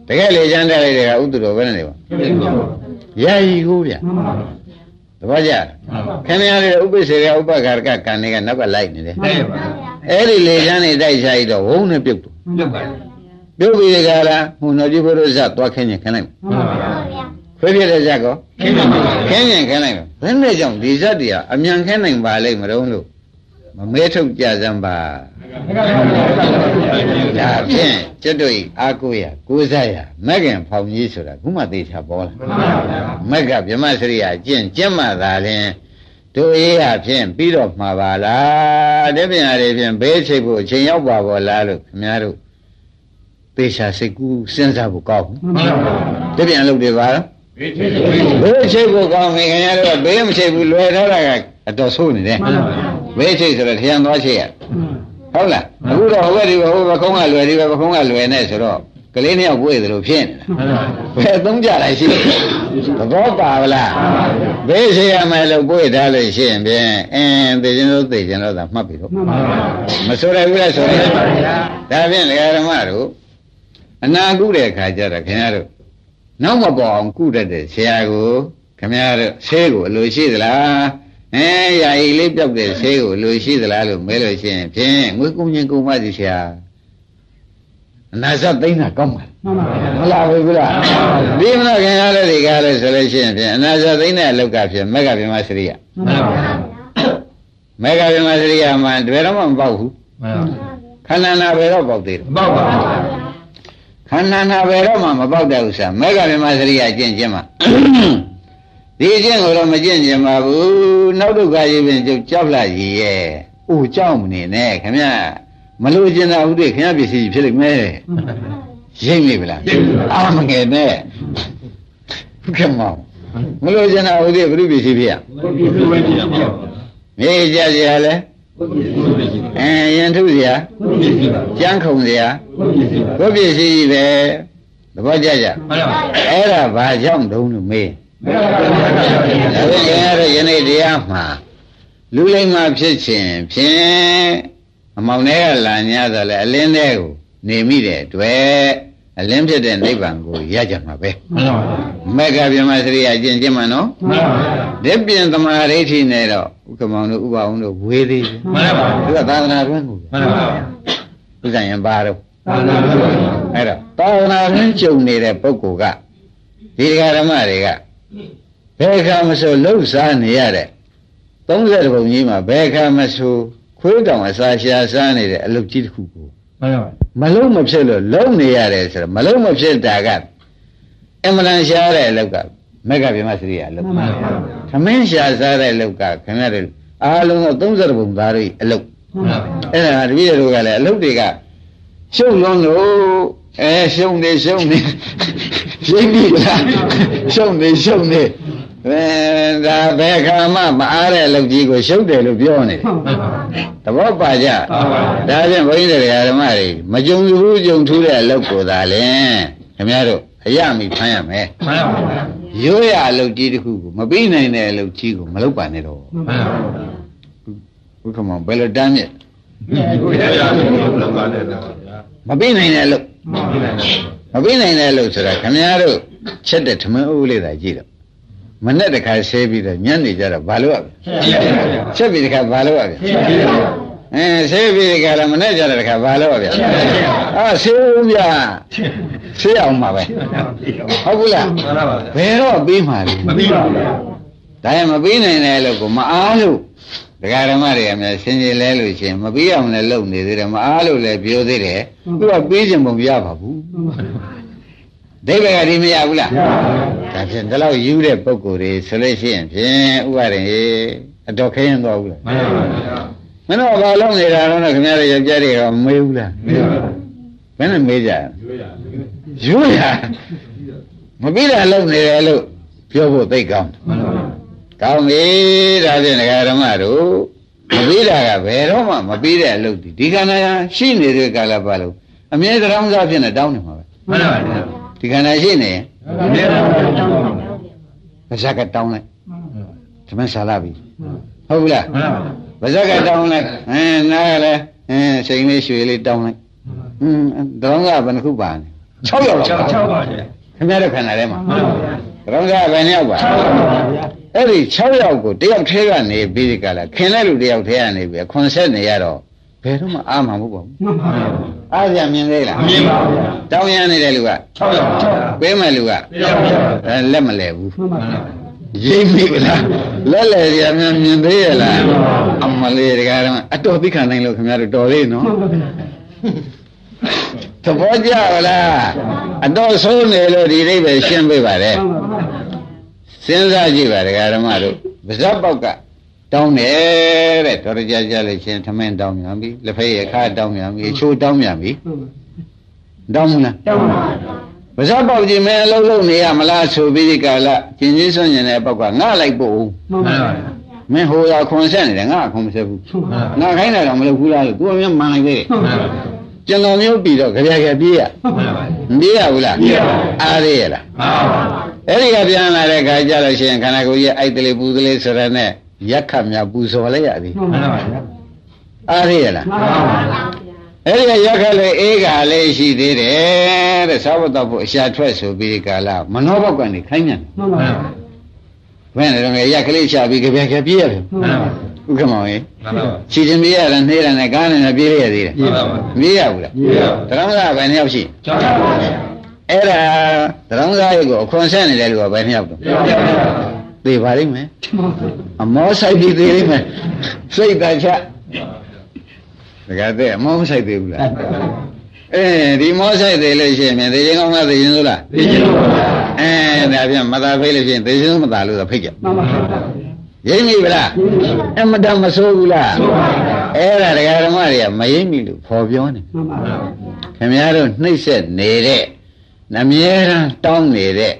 တကယ်လေချမ်းတက်လိုက်တယ်ကဥတ္တတော်ပဲနဲ့နေပါရည်ဟိုးဗျာမှန်ပါ သဘောကျခင်ဗျားတို့ဥပ္ပစေကဥပ္ပခါရကကံတွေကနောက်ကလိုက်နေတယ်တဲ့ပါအဲ့ဒီလေချမ်းနေတိုက်ချာပြီးတော့ဝုန်းနဲ့ပြုတ်တော့ပြုတ်ပါပြုတ်ပြီးကြလားဟိုတော်ကြီးဘုရားဇတ်သွားခင်းရင်ခင်းလိုက်မှန်ပါဗျာခွေးပြတဲ့ဇတ်ကောခင်းပါပါခင်းရင်ခင်းလိုက်တော့ဘယ်နဲ့ကြောင့်ဒီဇတ်တွေကအမြန်ခင်းနိုင်ပါလိမ့်မတော့လို့ မမဲထုတ်ကြစမ်းပါဒါဖြင့်ကျွတ်တို့ဤအာကိုရကိုးစားရမက်ကင်ဖောင်ကြီးဆိုတာခုမှသိချပေါ်လာမှန်ပါဗျာမက်ကဗြဟ္မစရိယကျင့်ကျင့်မှသာလျှင်တို့အေးရဖြင့်ပြီးတော့မှာပါလားတပင်ရည်ဖြင့်ဘေးချိတ်ဖို့အချိန်ရောက်ပါဘောလားလို့ခင်ဗျားတို့ပေရှာစိတ်ကူးစဉ်းစားဖို့ကောင်းမှန်ပါဗျာတပင်လုပ်တယ်ပါလားဘေးသေးဘေးဘေးချိတ်ဖို့ကောင်းပြီခင်ဗျားတို့ကဘေးမချိတ်ဘူးလွယ်ထားတာကအတော်ဆိုးနေတယ်မှန်ပါဗျာ ဘေးချိတ်ဆိုတော့ထရံသွားချိတ်ရဟုတ်လားအခုတော့ဟိုဘက်ဒီဘက်ဟိုဘက်ကုန်းကလွယ်ဒီဘက်ကုန်းကလွယ်နေဆိုတော့ကလေးနှစ်ယောက်ပွေးသလိုဖြစ်နေတာမှန်ပါဘယ်သုံးကြလိုက်ရှိလဲသဘောပါဗလားဘေးရှိရမယ်လို့ပွေ့ထားလို့ရှိရင်ဖြင့်အင်းသိခြင်းလို့သိခြင်းလို့သာမှတ်ပြီတော့မှန်ပါဗျာမဆိုရဘူးလားဆိုရမှန်ပါဗျာဒါဖြင့်ဒကာဓမ္မတို့အနာကုတဲ့အခါကျတော့ခင်ဗျားတို့နောက်မပေါ်အောင်ကုတတ်တဲ့ဆရာကိုခင်ဗျားတို့ဆေးကိုအလိုရှိသလား အဲရာဤလေးပြောက်တဲ့ဆေးကိုအလိုရှိသလားလို့မဲလို့ရှိရင်ဖြင့်ငွေကုန်ချင်းကုန်ပါစီဆရာအနာစသိမ့်တာကောင်းပါလားမှန်ပါဗျာမလားဘူးလားဒီမနာခင်ရတဲ့ဒီကားလို့ဆိုလို့ရှိရင်ဖြင့်အနာဇသိမ့်တဲ့အလောက်ကဖြင့်မက္ကဗြဟ္မစရိယမှန်ပါဗျာမက္ကဗြဟ္မစရိယမှာတပည့်တော်မှမပေါက်ဘူးမှန်ပါခန္ဓာနာဘယ်တော့ပေါက်သေးတယ်ပေါ့ပါခန္ဓာနာဘယ်တော့မှမပေါက်တဲ့ဥစ္စာမက္ကဗြဟ္မစရိယကျင့်ခြင်းမှာ ဒီအကျင့်ကိုတော့မကျင့်ခြင်းပါဘူးနောက်ဒုက္ခရေးဖြင့်ကျုပ်ကြောက်လာရည်ရဲ့အိုကြောက်မနေနဲ့ခင်ဗျမလို့ကျင်တာဟုတ်တယ်ခင်ဗျပစ္စည်းဖြစ်လိမ့်မယ်ရိမ့်လိမ့်မလားအာမငယ်နဲ့ခမောင်မလို့ကျင်တာဟုတ်တယ်ဘုရုပစ္စည်းဖြစ်ရဟုတ်ပြီဘယ်ပြပါမြေကြစရာလဲဟုတ်ပြီဟုတ်ပြီအဲရင်ထုစရာဟုတ်ပြီပါကြမ်းခုံစရာဟုတ်ပြီပါဘုပစ္စည်းကြီးပဲသဘောကျကြမှန်ပါအဲ့ဒါဘာကြောင့်တုံးလို့မေး မှန်ပါဗျာဒါဖြင့်ခင်ဗျားတို့ယနေ့တရားမှာလူလိမ္မာဖြစ်ခြင်းဖြင့်အမောင်ထဲကလာ냐ဆိုလဲအလင်းထဲကိုနေမိတဲ့အတွက်အလင်းဖြစ်တဲ့နိဗ္ဗာန်ကိုရကြမှာပဲမှန်ပါဗျာမေဃဗြဟ္မစရိယကျင့်ခြင်းမနော်မှန်ပါဗျာဒီပြင်သမာဓိဋ္ဌိနဲ့တော့ဥက္ကမောင်တို့ဥပအောင်တို့ဝေသေးတယ်မှန်ပါသူကသာသနာ့တွင်းကိုမှန်ပါဗျာဥစ္စာရင်ပါတော့မှန်ပါဗျာအဲ့တော့သာသနာ့တွင်းကြုံနေတဲ့ပုဂ္ဂိုလ်ကဒီဃာဓမ္မတွေက ဘယ်ခါမဆိုလှုပ်ရှားနေရတဲ့30ပုံကြီးမှာဘယ်ခါမဆိုခွေးတောင်အစာရှာစားနေတဲ့အလုပ်ကြီးတစ်ခုကိုမှန်ပါမလုံးမဖြစ်လို့လုံးနေရတယ်ဆိုတော့မလုံးမဖြစ်တာကအမှန်တန်ရှားတဲ့အလုပ်ကမက္ကဗြဟ္မစရိယအလုပ်မှန်ပါသမင်းရှာစားတဲ့အလုပ်ကခင်ဗျားတို့အားလုံးသော30ပုံသားတွေအလုပ်မှန်ပါအဲ့ဒါတပည့်တို့ကလည်းအလုပ်တွေကရှုံလုံးလို့အဲရှုံနေရှုံနေ ရှင်းပြီလားရှုံနေရှုံနေအဲဒါဘယ်ခါမှမအားတဲ့အလုပ်ကြီးကိုရှုပ်တယ်လို့ပြောနေတယ်မှန်ပါသဘောပါကြပါပါဒါဖြင့်ဘုန်းကြီးတွေဓမ္မတွေမကြုံဘူးကြုံထူးတဲ့အလုပ်ကိုသာလင်ခင်ဗျားတို့အရမိဖမ်းရမယ်မှန်ပါဗျာရိုးရအလုပ်ကြီးတစ်ခုကိုမပြီးနိုင်တဲ့အလုပ်ကြီးကိုမလုပ်ပါနဲ့တော့မှန်ပါဗျာဘုခမောဘယ်လိုတမ်းမြစ်ဟုတ်ရရလောက်ပါနဲ့ဗျာမပြီးနိုင်တဲ့အလုပ် မှန်ပါဗျာမပြီးနိုင်တဲ့အလုပ်ဆိုတာခင်ဗျားတို့ချက်တဲ့ထမင်းအိုးလေးသာကြည့်တော့မနဲ့တခါဆဲပြီးတော့ညနေကြတော့ဘာလို့ရလဲချက်ပြီးတခါဘာလို့ရလဲအဲဆဲပြီးတခါလည်းမနဲ့ကြတဲ့တခါဘာလို့ရလဲအာဆဲဦးပြဆဲအောင်ပါပဲဟုတ်ဘူးလားမှန်ပါဗျာဘယ်တော့ပြီးမှလဲမပြီးပါဗျာဒါရင်မပြီးနိုင်တဲ့အလုပ်ကိုမအားလို့ ဒကာဓမ္မတွေကများဆင်ခြင်လဲလို့ရှိရင်မပြီးအောင်လည်းလုပ်နေသေးတယ်မအားလို့လည်းပြောသေးတယ်သူကပြီးခြင်းပုံပြပါဘူးဒိဗ္ဗေကဒီမရဘူးလားရပါဗျာဒါဖြင့်ဒီလောက်ယူတဲ့ပုံကိုယ်တွေဆိုလို့ရှိရင်ဖြင့်ဥပါရင်အတော်ခရင်သွားဘူးလားမှန်ပါဗျာမင်းတို့ဘာလုပ်နေတာတော့ခင်ဗျားတို့ယောက်ျားတွေကမမေးဘူးလားမင်းပါဘယ်နဲ့မေးကြလဲရိုးရယူရမပြီးတာလုပ်နေတယ်လို့ပြောဖို့သိကောင်းတယ်မှန်ပါဗျာ ကောင်းပြီဒါဖြင့်ဒကာဓမ္မတို့မပြီးတာကဘယ်တော့မှမပြီးတဲ့အလုပ်ဒီဒီခန္ဓာရှိနေတဲ့ကာလပတ်လုံးအမြဲတမ်းစားဖြစ်နေတောင်းနေမှာပဲမှန်ပါဗျာဒီခန္ဓာရှိနေရင်မင်းပါဗျာဗဇက်ကတောင်းလိုက်ဓမ္မဆာလာပြီဟုတ်ပြီလားမှန်ပါဗျာဗဇက်ကတောင်းလိုက်အဲနားကလည်းအဲစိန်လေးရွှေလေးတောင်းလိုက်ဟွန်းတောင်းကဘယ်နှခုပါလဲ6ယောက်လောက်ပါ6ပါဗျာခင်ဗျားတို့ခန္ဓာထဲမှာမှန်ပါဗျာတောင်းကဘယ်နှယောက်ပါ6ပါဗျာ အဲ့ဒီ6ယောက်ကိုတယောက်ထဲကနေပြီးဒီကလာခင်တဲ့လူတယောက်ထဲကနေပြီးခွန်ဆက်နေရတော့ဘယ်တော့မှအာမဟုတ်ပါဘူးမှန်ပါဗျာအားရမြင်သေးလားမမြင်ပါဘူးဗျာတောင်းရနေတဲ့လူက6ရောက်6ရောက်ပေးမဲ့လူကတရားဗျာအဲလက်မလဲဘူးမှန်ပါဗျာရိပ်မိဗလားလက်လဲရများမြင်သေးရလားအမလေးတကားတော့အတော်သိခံနိုင်လို့ခင်ဗျားတို့တော်လေးနော်မှန်ပါဗျာသဘောကျလားအတော်ဆိုးနေလို့ဒီအိဗယ်ရှင်းပေးပါလေမှန်ပါဗျာ စဉ်းစားကြည့်ပါဒကာဓမ္မတို့ဗဇတ်ပေါက်ကတောင်းတယ်တဲ့တော်ကြကြလို့ချင်းထမင်းတောင်းမြန်ပြီလက်ဖက်ရခါတောင်းမြန်ပြီအချိုးတောင်းမြန်ပြီမှန်ပါတောင်းမလားတောင်းပါဗဇတ်ပေါက်ကြီးမင်းအလုံးလုံးနေရမလားဆိုပြီးဒီကာလကျင်ကြီးစွန့်ကျင်တဲ့ပေါက်ကငါလိုက်ပို့ဦးမှန်ပါဗျာမင်းဟိုရခွန်ဆက်နေတယ်ငါခွန်မဆက်ဘူးမှန်ပါငါခိုင်းတာတော့မလုပ်ဘူးလားလို့သူကမြန်မှန်လိုက်သေးတယ်မှန်ပါဗျာ ကျွန်တော်မျိုးပြီးတော့ကြပြကြပြေးရမှန်ပါဗျာမပြေးရဘူးလားပြေးရပါအားရရလားမှန်ပါဗျာအဲ့ဒီကပြန်လာတဲ့ခါကျလို့ရှိရင်ခန္ဓာကိုယ်ကြီးအိုက်တလေးပူတလေးဆိုရတဲ့ရက်ခတ်များပူစော်လိုက်ရသည်မှန်ပါဗျာအားရရလားမှန်ပါဗျာအဲ့ဒီကရက်ခတ်လေးအေးကလေးရှိသေးတယ်တဲ့သာဝတ္တဖို့အရှာထွက်ဆိုပြီးဒီကာလမနောဘောက်ကနေခိုင်းမြန်မှန်ပါဗျာဘယ်နဲ့တော့ရက်ကလေးရှာပြီးကြပြကြပြေးရတယ်မှန်ပါဗျာ ဥက္ကမောင်ကြီးမှန်ပါဗျာခြေချင်းပြေးရတယ်နှေးတယ်နဲ့ကားနဲ့လည်းပြေးရသေးတယ်ပြေးပါပါပြေးရဘူးလားပြေးပါတရံသာဘယ်နှစ်ယောက်ရှိကြောက်ပါဗျာအဲ့ဒါတရံသာရဲ့ကိုအခွန်ဆက်နေတဲ့လူကဘယ်နှစ်ယောက်တော့ကြောက်ပါဗျာသိပါလိမ့်မယ်မှန်ပါဗျာအမောဆိုင်ပြီးသေးလိမ့်မယ်စိတ်တချတကယ်တည်းအမောမဆိုင်သေးဘူးလားအဲဒီမောဆိုင်သေးလို့ရှိရင်သေခြင်းကောင်းလားသေခြင်းဆိုလားသိချင်လို့ပါဗျာအဲဒါပြန်မသာဖိတ်လို့ရှိရင်သေခြင်းမသာလို့သာဖိတ်ကြမှန်ပါဗျာ ရိမ့်မိဗလားအမတမဆိုးဘူးလားဆိုပါဗျာအဲ့ဒါဒကာဓမ္မတွေကမရိမ့်မိလို့ခေါ်ပြောနေမှန်ပါဗျာခင်ဗျားတို့နှိမ့်ဆက်နေတဲ့နမြဲတမ်းတောင်းနေတဲ့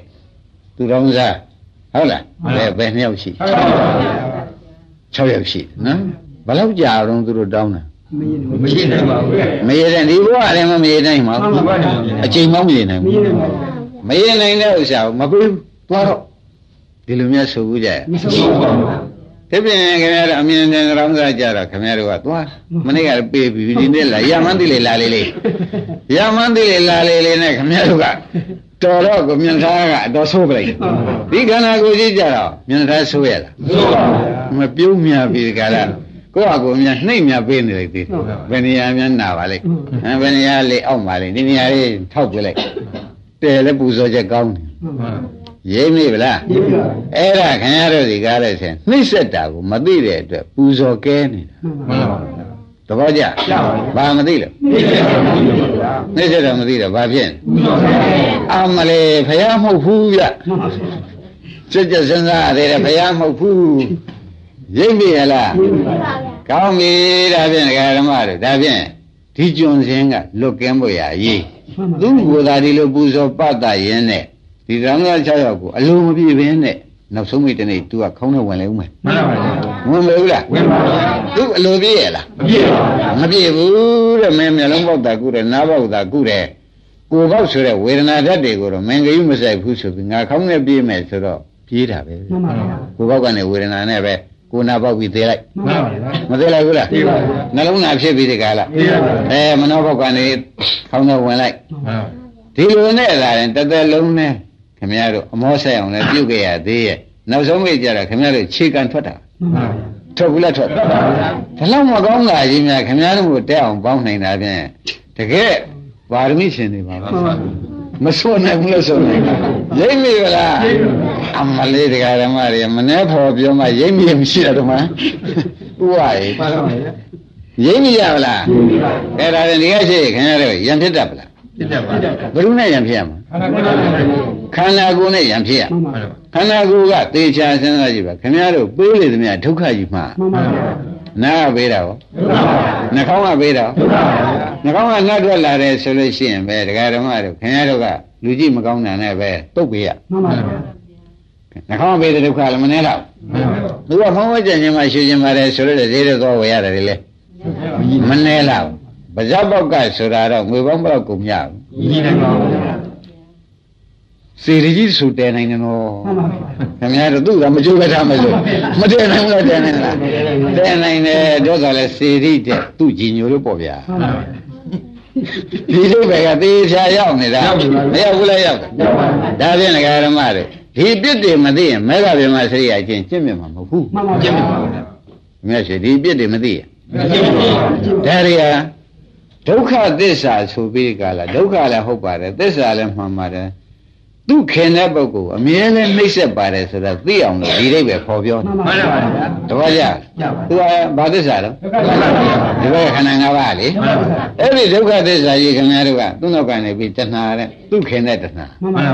သူတော်စားဟုတ်လားဘယ်ဘယ်နှစ်ယောက်ရှိဟုတ်ပါဗျာ6ယောက်ရှိနော်ဘယ်လောက်ကြာတော့သူတို့တောင်းတာမရင်မရှိနိုင်ပါဘူးဗျာမရတဲ့ဒီဘဝလည်းမမရနိုင်ပါမှန်ဘူးပါဗျာအချိန်မှမရနိုင်မဘူးရင်နိုင်ပါဘူးမရနိုင်တဲ့ဥစ္စာကိုမပေးဘူးသွားတော့ ဒီလိုမျိုးဆိုဘူးကြရဲ့မဆိုးပါဘူးဒီပြင်ခင်ဗျားတို့အမြင်နဲ့ကြောင်းစားကြတော့ခင်ဗျားတို့ကသွားမနေ့ကပေးပြီးဒီနေ့လာရမန်းတိလေလာလေးလေးရမန်းတိလေလာလေးလေးနဲ့ခင်ဗျားတို့ကတော်တော့ကိုမြင်သားကအတော်ဆိုးပလိုက်ဒီခန္ဓာကိုယ်ကြီးကြတော့မြင်သားဆိုးရလားဆိုးပါဗျာမပြုံးမြပြီဒီကလာကိုယ့်အကိုမြနှိမ့်မြပေးနေလိုက်သေးတယ်ဘယ်နေရာများနာပါလိမ့်အဲဘယ်နေရာလေးအောက်ပါလိမ့်ဒီနေရာလေးထောက်ပြလိုက်တဲလည်းပူဇော်ချက်ကောင်းတယ် မှန်ပါရိမ့်မိဗလားရေးပြပါအဲ့ဒါခင်ဗျားတို့ဒီကားလို့ဆင်နှိမ့်ဆက်တာကိုမသိတဲ့အတွက်ပူဇော်ကဲနေတာမှန်ပါဗျာသဘောကျကျပါပါဘာမသိလို့ရေးပြပါဗျာနှိမ့်ဆက်တာမသိတော့ဘာဖြစ်လဲဘူးတော့ဗျာအမလေးဖယားမဟုတ်ဘူးဗျမှန်ပါဗျာစက်ကြစဉ်းစားရတဲ့ဖယားမဟုတ်ဘူးရိမ့်မိရလားရေးပြပါဗျာကောင်းပြီဒါဖြင့်ဒကာဓမ္မတို့ဒါဖြင့်ဒီကျွန်းစင်းကလွတ်ကင်းဖို့ရအရေးမှန်ပါသူ့ကိုယ်သာဒီလိုပူဇော်ပတ်တာရင်းနဲ့ ဒီရံက6ယောက်ကိုအလိုမပြည့်ဘင်းနဲ့နောက်ဆုံးမိတနေ့ तू ကခေါင်းနဲ့ဝင်လဲဦးမယ်မှန်ပါဗျာဝင်မလို့လားဝင်ပါဗျာသူအလိုပြည့်ရလားမပြေပါဗျာမပြည့်ဘူးတဲ့မင်းမျက်လုံးပေါက်တာကုတယ်နားပေါက်တာကုတယ်ကိုယ်ပေါက်ဆိုတဲ့ဝေဒနာဓာတ်တွေကိုတော့မင်္ဂယုမဆိုင်ဘူးဆိုပြီးငါခေါင်းနဲ့ပြေးမယ်ဆိုတော့ပြေးတာပဲမှန်ပါဗျာကိုယ်ပေါက်ကနေဝေဒနာနဲ့ပဲကိုယ်နာပေါက်ပြီးသေးလိုက်မှန်ပါဗျာမသေးလိုက်ဘူးလားသေးပါဗျာနှလုံးသားဖြစ်ပြီးဒီကလားသေးပါဗျာအဲမနောဘောက်ကနေခေါင်းထဲဝင်လိုက်မှန်ပါဒီလိုနဲ့လာရင်တစ်သက်လုံးနဲ့ ခင်ဗျားတို့အမောဆိုင်အောင်လည်းပြုတ်ခဲ့ရသေးရဲ့နောက်ဆုံးမိကြတော့ခင်ဗျားတို့ခြေကန်ထွက်တာမှန်ပါဗျာထွက်ဘူးလားထွက်ဟုတ်ပါဗျာဒါလောက်မကောင်းတာကြီးများခင်ဗျားတို့ကိုတက်အောင်ပေါင်းနိုင်တာဖြင့်တကယ်ပါရမီရှင်နေပါမှပါန်ပါဗျာမစွနိုင်ဘူးလို့ဆိုနိုင်ရိမ့်မိဗလားအမလေးတရားဓမ္မတွေမနှဲဖော်ပြောမှရိမ့်မိမရှိတော့မှဥဝရေမှန်ပါဗျာရိမ့်မိရဗလားရေးပြပါအဲ့ဒါလည်းဒီကရှိခင်ဗျားတို့ရံဖြစ်တတ်ဗလား ပြတ်ပါဗျာဘယ်သူနဲ့ရံဖြစ်ရမှာခန္ဓာကိုယ်နဲ့ခန္ဓာကိုယ်နဲ့ရံဖြစ်ရမှန်ပါဗျာခန္ဓာကိုယ်ကသေချာစဉ်းစားကြည့်ပါခင်ဗျားတို့ပေးလေသမျှဒုက္ခကြီးမှမှန်ပါဗျာနာကပေးတာရောဒုက္ခပါဗျာနှာခေါင်းကပေးတာရောဒုက္ခပါဗျာနှာခေါင်းကနှတ်ထွက်လာတယ်ဆိုလို့ရှိရင်ပဲဒကာဓမ္မတို့ခင်ဗျားတို့ကလူကြည့်မကောင်းတာနဲ့ပဲတုတ်ပေးရမှန်ပါဗျာနှာခေါင်းကပေးတဲ့ဒုက္ခလည်းမနှဲတော့မှန်ပါဗျာသူကဖုံးဝဲကြံခြင်းမှရှူခြင်းပါတယ်ဆိုလို့ဈေးတော့ဝယ်ရတယ်လေမနှဲတော့ ဗဇက်ပေါက်ကဆိုတာတော့ငွေပေါင်းဘယ်တော့ကုန်မရဘူးကြီးနိုင်ပါဘူးဗျာစေရီကြီးဆူတဲနိုင်တယ်နော်မှန်ပါဗျာခင်ဗျားတို့သူ့ကမကြိုးပဲထားမလို့မတဲနိုင်ဘူးလားတဲနိုင်လားတဲနိုင်တယ်တော့ဆိုလဲစေရီတဲ့သူ့ကြီးညိုလို့ပေါ့ဗျာမှန်ပါဗျာဒီလိုပဲကသေချာရောက်နေတာရောက်ပြီပါမရောက်ဘူးလားရောက်တယ်ရောက်ပါဘူးဒါဖြင့်ဒကာရမတွေဒီပြစ်တွေမသိရင်မေဃဗြဟ္မစရိယအချင်းကျင့်မြတ်မှာမဟုတ်ဘူးမှန်ပါဗျာကျင့်ပါဗျာမြတ်ရှိဒီပြစ်တွေမသိရင်ကျင့်ပါဗျာဒါရီဟာ ဒုက္ခသစ္စာဆိုပြီးကြလားဒုက္ခလည်းဟုတ်ပါတယ်သစ္စာလည်းမှန်ပါတယ်သူခင်တဲ့ပုဂ္ဂိုလ်အမြဲတမ်းနှိမ့်ဆက်ပါတယ်ဆိုတော့သိအောင်လို့ဒီအိဗယ်ခေါ်ပြောမှန်ပါဗျာတပည့်ကြသူကဘာသစ္စာတော့ဒုက္ခသစ္စာဗျာဒီဘက်ကခန္ဓာ၅ပါးလေမှန်ပါဗျာအဲ့ဒီဒုက္ခသစ္စာကြီးခင်ဗျားတို့ကသူ့နောက်ကနေပြီးတဏှာတဲ့သူခင်တဲ့တဏှာမှန်ပါဗျာ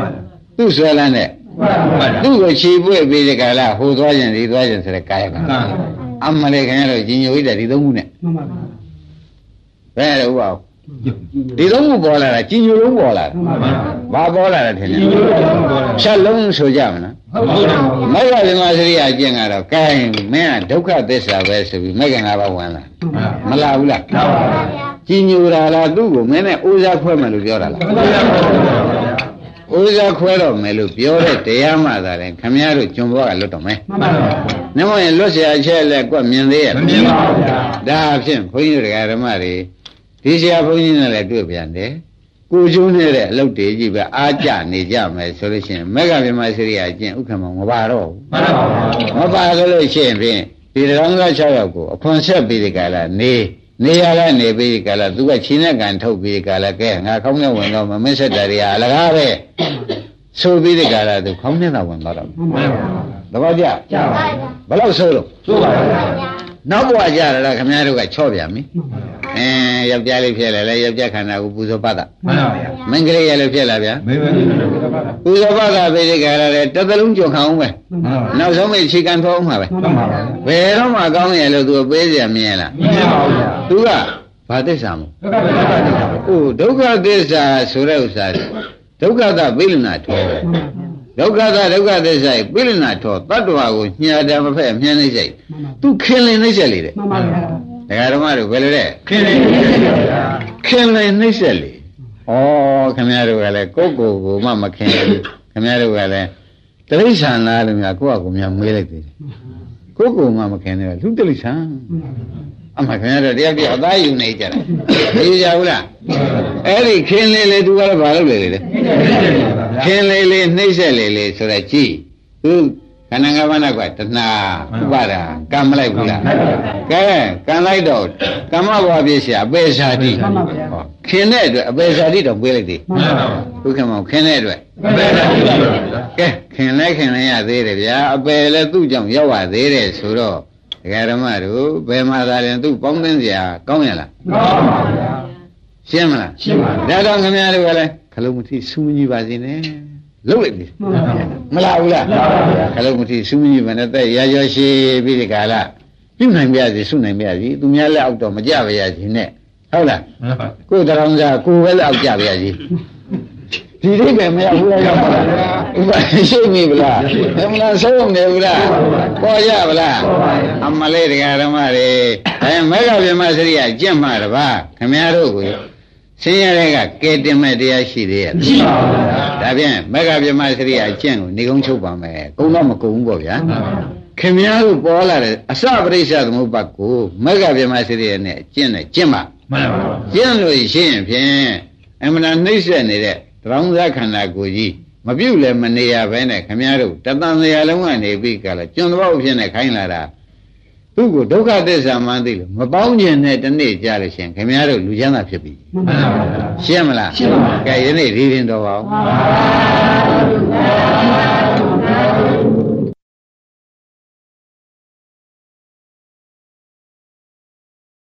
သူ့ဆွဲလန်းတဲ့မှန်ပါဗျာသူ့ကိုခြေပွေ့ပြီးဒီကလာဟိုသွားခြင်းဒီသွားခြင်းဆိုတဲ့ကာယကံအမလေးခင်ဗျားတို့ကြီးညိုရတဲ့ဒီသုံးခုနဲ့မှန်ပါဗျာ ဘယ်လိုပေါ့ဒီသုံးခုပေါ်လာတာကြီးညိုလုံးပေါ်လာတာ မှန်ပါဗျာ ဘာပေါ်လာတယ်ထင်လဲ ဒီလိုတော့ပေါ်လာ ဖြတ်လုံးဆိုကြမလား ဟုတ်တယ် မေဃဗိမာစရိယအကျင့်ကတော့ကဲမင်းကဒုက္ခသစ္စာပဲဆိုပြီးမေဃငါးပါးဝင်လာမလာဘူးလား မှန်ပါဗျာ ကြီးညိုတာလားသူ့ကိုမင်းနဲ့ဥစားခွဲမယ်လို့ပြောတာလား မှန်ပါဗျာ ဥစားခွဲတော့မယ်လို့ပြောတဲ့တရားမှသာတယ်ခမည်းတော်ကျွန်ဘောကလွတ်တော့မယ် မှန်ပါဗျာ နမရင်လွတ်เสียအချက်လက်ကွက်မြင်သေးရဲ့ မမြင်ပါဘူးဗျာ ဒါအဖြစ်ဘုန်းကြီးတို့ဓမ္မတွေ ဒီဆရာဘုန်းကြီးနဲ့လည်းတွေ့ပြန်တယ်ကိုကျိုးနဲ့တဲ့အလုပ်တွေကြီးပဲအားကြနေကြမယ်ဆိုလို့ရှိရင်မေဃဗိမာစရိယအကျင့်ဥက္ကမမပါတော့ဘူးမှန်ပါဗျာမပါလို့ရှိရင်ဖြင့်ဒီတောင်သား6ယောက်ကိုအခွန်ဆက်ပြီးဒီကလာနေနေရလာနေပြီးဒီကလာသူကခြိနဲ့ကန်ထုတ်ပြီးဒီကလာကဲငါခေါင်းနဲ့ဝင်တော့မမင်းဆက်တာတွေအလကားပဲဆိုပြီးဒီကလာသူခေါင်းနဲ့တော့ဝင်တော့တော့မှန်ပါဗျာတပည့်ကြကြာပါဘယ်တော့ဆိုလို့သို့ပါဗျာ နောက်ဘဝကြရတာခင်ဗျားတို့ကချော့ပြန်ပြီအင်းယောက်ျားလေးဖြစ်လာလဲယောက်ျားခန္ဓာကိုပူဇော်ပတ်တာမှန်ပါဗျာမင်းကလေးရလည်းဖြစ်လာဗျာမင်းမင်းပူဇော်ပတ်တာပြီးဒီကလာလဲတစ်သလုံးကြုံခံအောင်ပဲမှန်ပါဗျာနောက်ဆုံးမိတ်ခြေကန်ထောအောင်မှာပဲမှန်ပါဗျာဘယ်တော့မှကောင်းရဲ့လို့သူပေးကြမြင်လားမြင်ပါဗျာသူကဘာသစ္စာမို့ဒုက္ခသစ္စာဗျာဟိုဒုက္ခသစ္စာဆိုတဲ့ဥစ္စာဒုက္ခသပိလနာထော ဒုက္ခသဒုက္ခသစ္စာပိလနာထောတတ္တဝါကိုညှာတယ်မဖက်မြင်နေစိတ်သူခင်လင်နေချက်လေတဲ့မှန်ပါဗျာဒကာဓမ္မတို့ဘယ်လိုလဲခင်းနေတယ်ဗျာခင်လင်နှိမ့်ဆက်လေဩခင်ဗျားတို့ကလည်းကိုယ့်ကိုယ်ကိုမှမခင်ဘူးခင်ဗျားတို့ကလည်းတိရစ္ဆာန်လားလို့များကိုယ့်အကူများမေးလိုက်သေးတယ်ကိုယ့်ကိုယ်မှမခင်တယ်လူတိရစ္ဆာန် အမှခင်ဗျားတို့တယောက်တယောက်အသားယူနေကြတယ်မယူကြဘူးလားအဲ့ဒီခင်လေးလေးသူကလည်းဘာလုပ်လေလေလဲခင်လေးလေးနှိမ့်ဆက်လေလေဆိုတော့ကြည်သူခန္ဓာငါးပါးနဲ့ကတဏှာဥပါဒာကံမလိုက်ဘူးလားကဲကံလိုက်တော့ကမ္မဘဝပြည့်စရာအပေစာတိမှန်ပါဗျာဟောခင်တဲ့အတွက်အပေစာတိတော့ပြေးလိုက်သေးမှန်ပါဗျာဘုခင်မောင်ခင်တဲ့အတွက်ဘယ်လိုလဲဗျာကဲခင်လဲခင်လဲရသေးတယ်ဗျာအပေလည်းသူ့ကြောင့်ရောက်ရသေးတယ်ဆိုတော့ ဒကာဓမ္မတို့ဘယ်မှာသာရင်သူ့ပေါင်းသင်းစရာကောင်းရလားကောင်းပါဗျာရှင်းမလားရှင်းပါဗျာဒါတော့ခင်ဗျားတို့ကလည်းခလုံးမတိစူးမကြီးပါစေနဲ့လုတ်လိုက်ပြီမှန်ပါဗျာမလားဘူးလားမှန်ပါဗျာခလုံးမတိစူးမကြီးမနဲ့တဲ့ရာကျော်ရှိပြီးဒီကာလပြုနိုင်ပြစီစုနိုင်ပြစီသူများလက်အောက်တော့မကြပါရစီနဲ့ဟုတ်လားကိုယ်တောင်စားကိုယ်ပဲလောက်ကြပါရစီ ဒီအိဗယ်မရဘူးလားရောက်ပါလားဥပရှိမိဗလားအမလားဆုံးနေဘူးလားပေါ်ရဗလားအမလေးတရားဓမ္မတွေအဲမေဃဗြဟ္မစရိယကြင့်မှာတပါခမည်းတော်ကိုဆင်းရဲတဲ့ကကဲတင်မဲ့တရားရှိသေးရဲ့ရှိပါဗျာဒါဖြင့်မေဃဗြဟ္မစရိယကျင့်ကိုနေကုန်းချုပ်ပါမယ်ကုန်းတော့မကုန်းဘူးပေါ့ဗျာခင်ဗျားတို့ပေါ်လာတဲ့အစပရိစ္ဆသမုပ္ပါကိုမေဃဗြဟ္မစရိယနဲ့ကျင့်တယ်ကျင့်ပါမှန်ပါဗျာကျင့်လို့ရှိရင်ဖြင့်အမှန်တန်နှိမ့်ဆက်နေတဲ့ တရောင်းစားခန္ဓာကိုယ်ကြီးမပြုတ်လည်းမနေရဘဲနဲ့ခင်ဗျားတို့တသံစရာလုံးကနေပြီးကြလားကျွန်းတော်ဖြစ်နေခိုင်းလာတာသူ့ကိုဒုက္ခသစ္စာမှန်းသိလို့မပေါင်းခြင်းနဲ့တနေ့ကြာလို့ရှိရင်ခင်ဗျားတို့လူချမ်းသာဖြစ်ပြီမှန်ပါဗျာရှင်းမလားရှင်းပါပါကဲယနေ့ဒီရင်တော်ပါဦးသာဓုသာ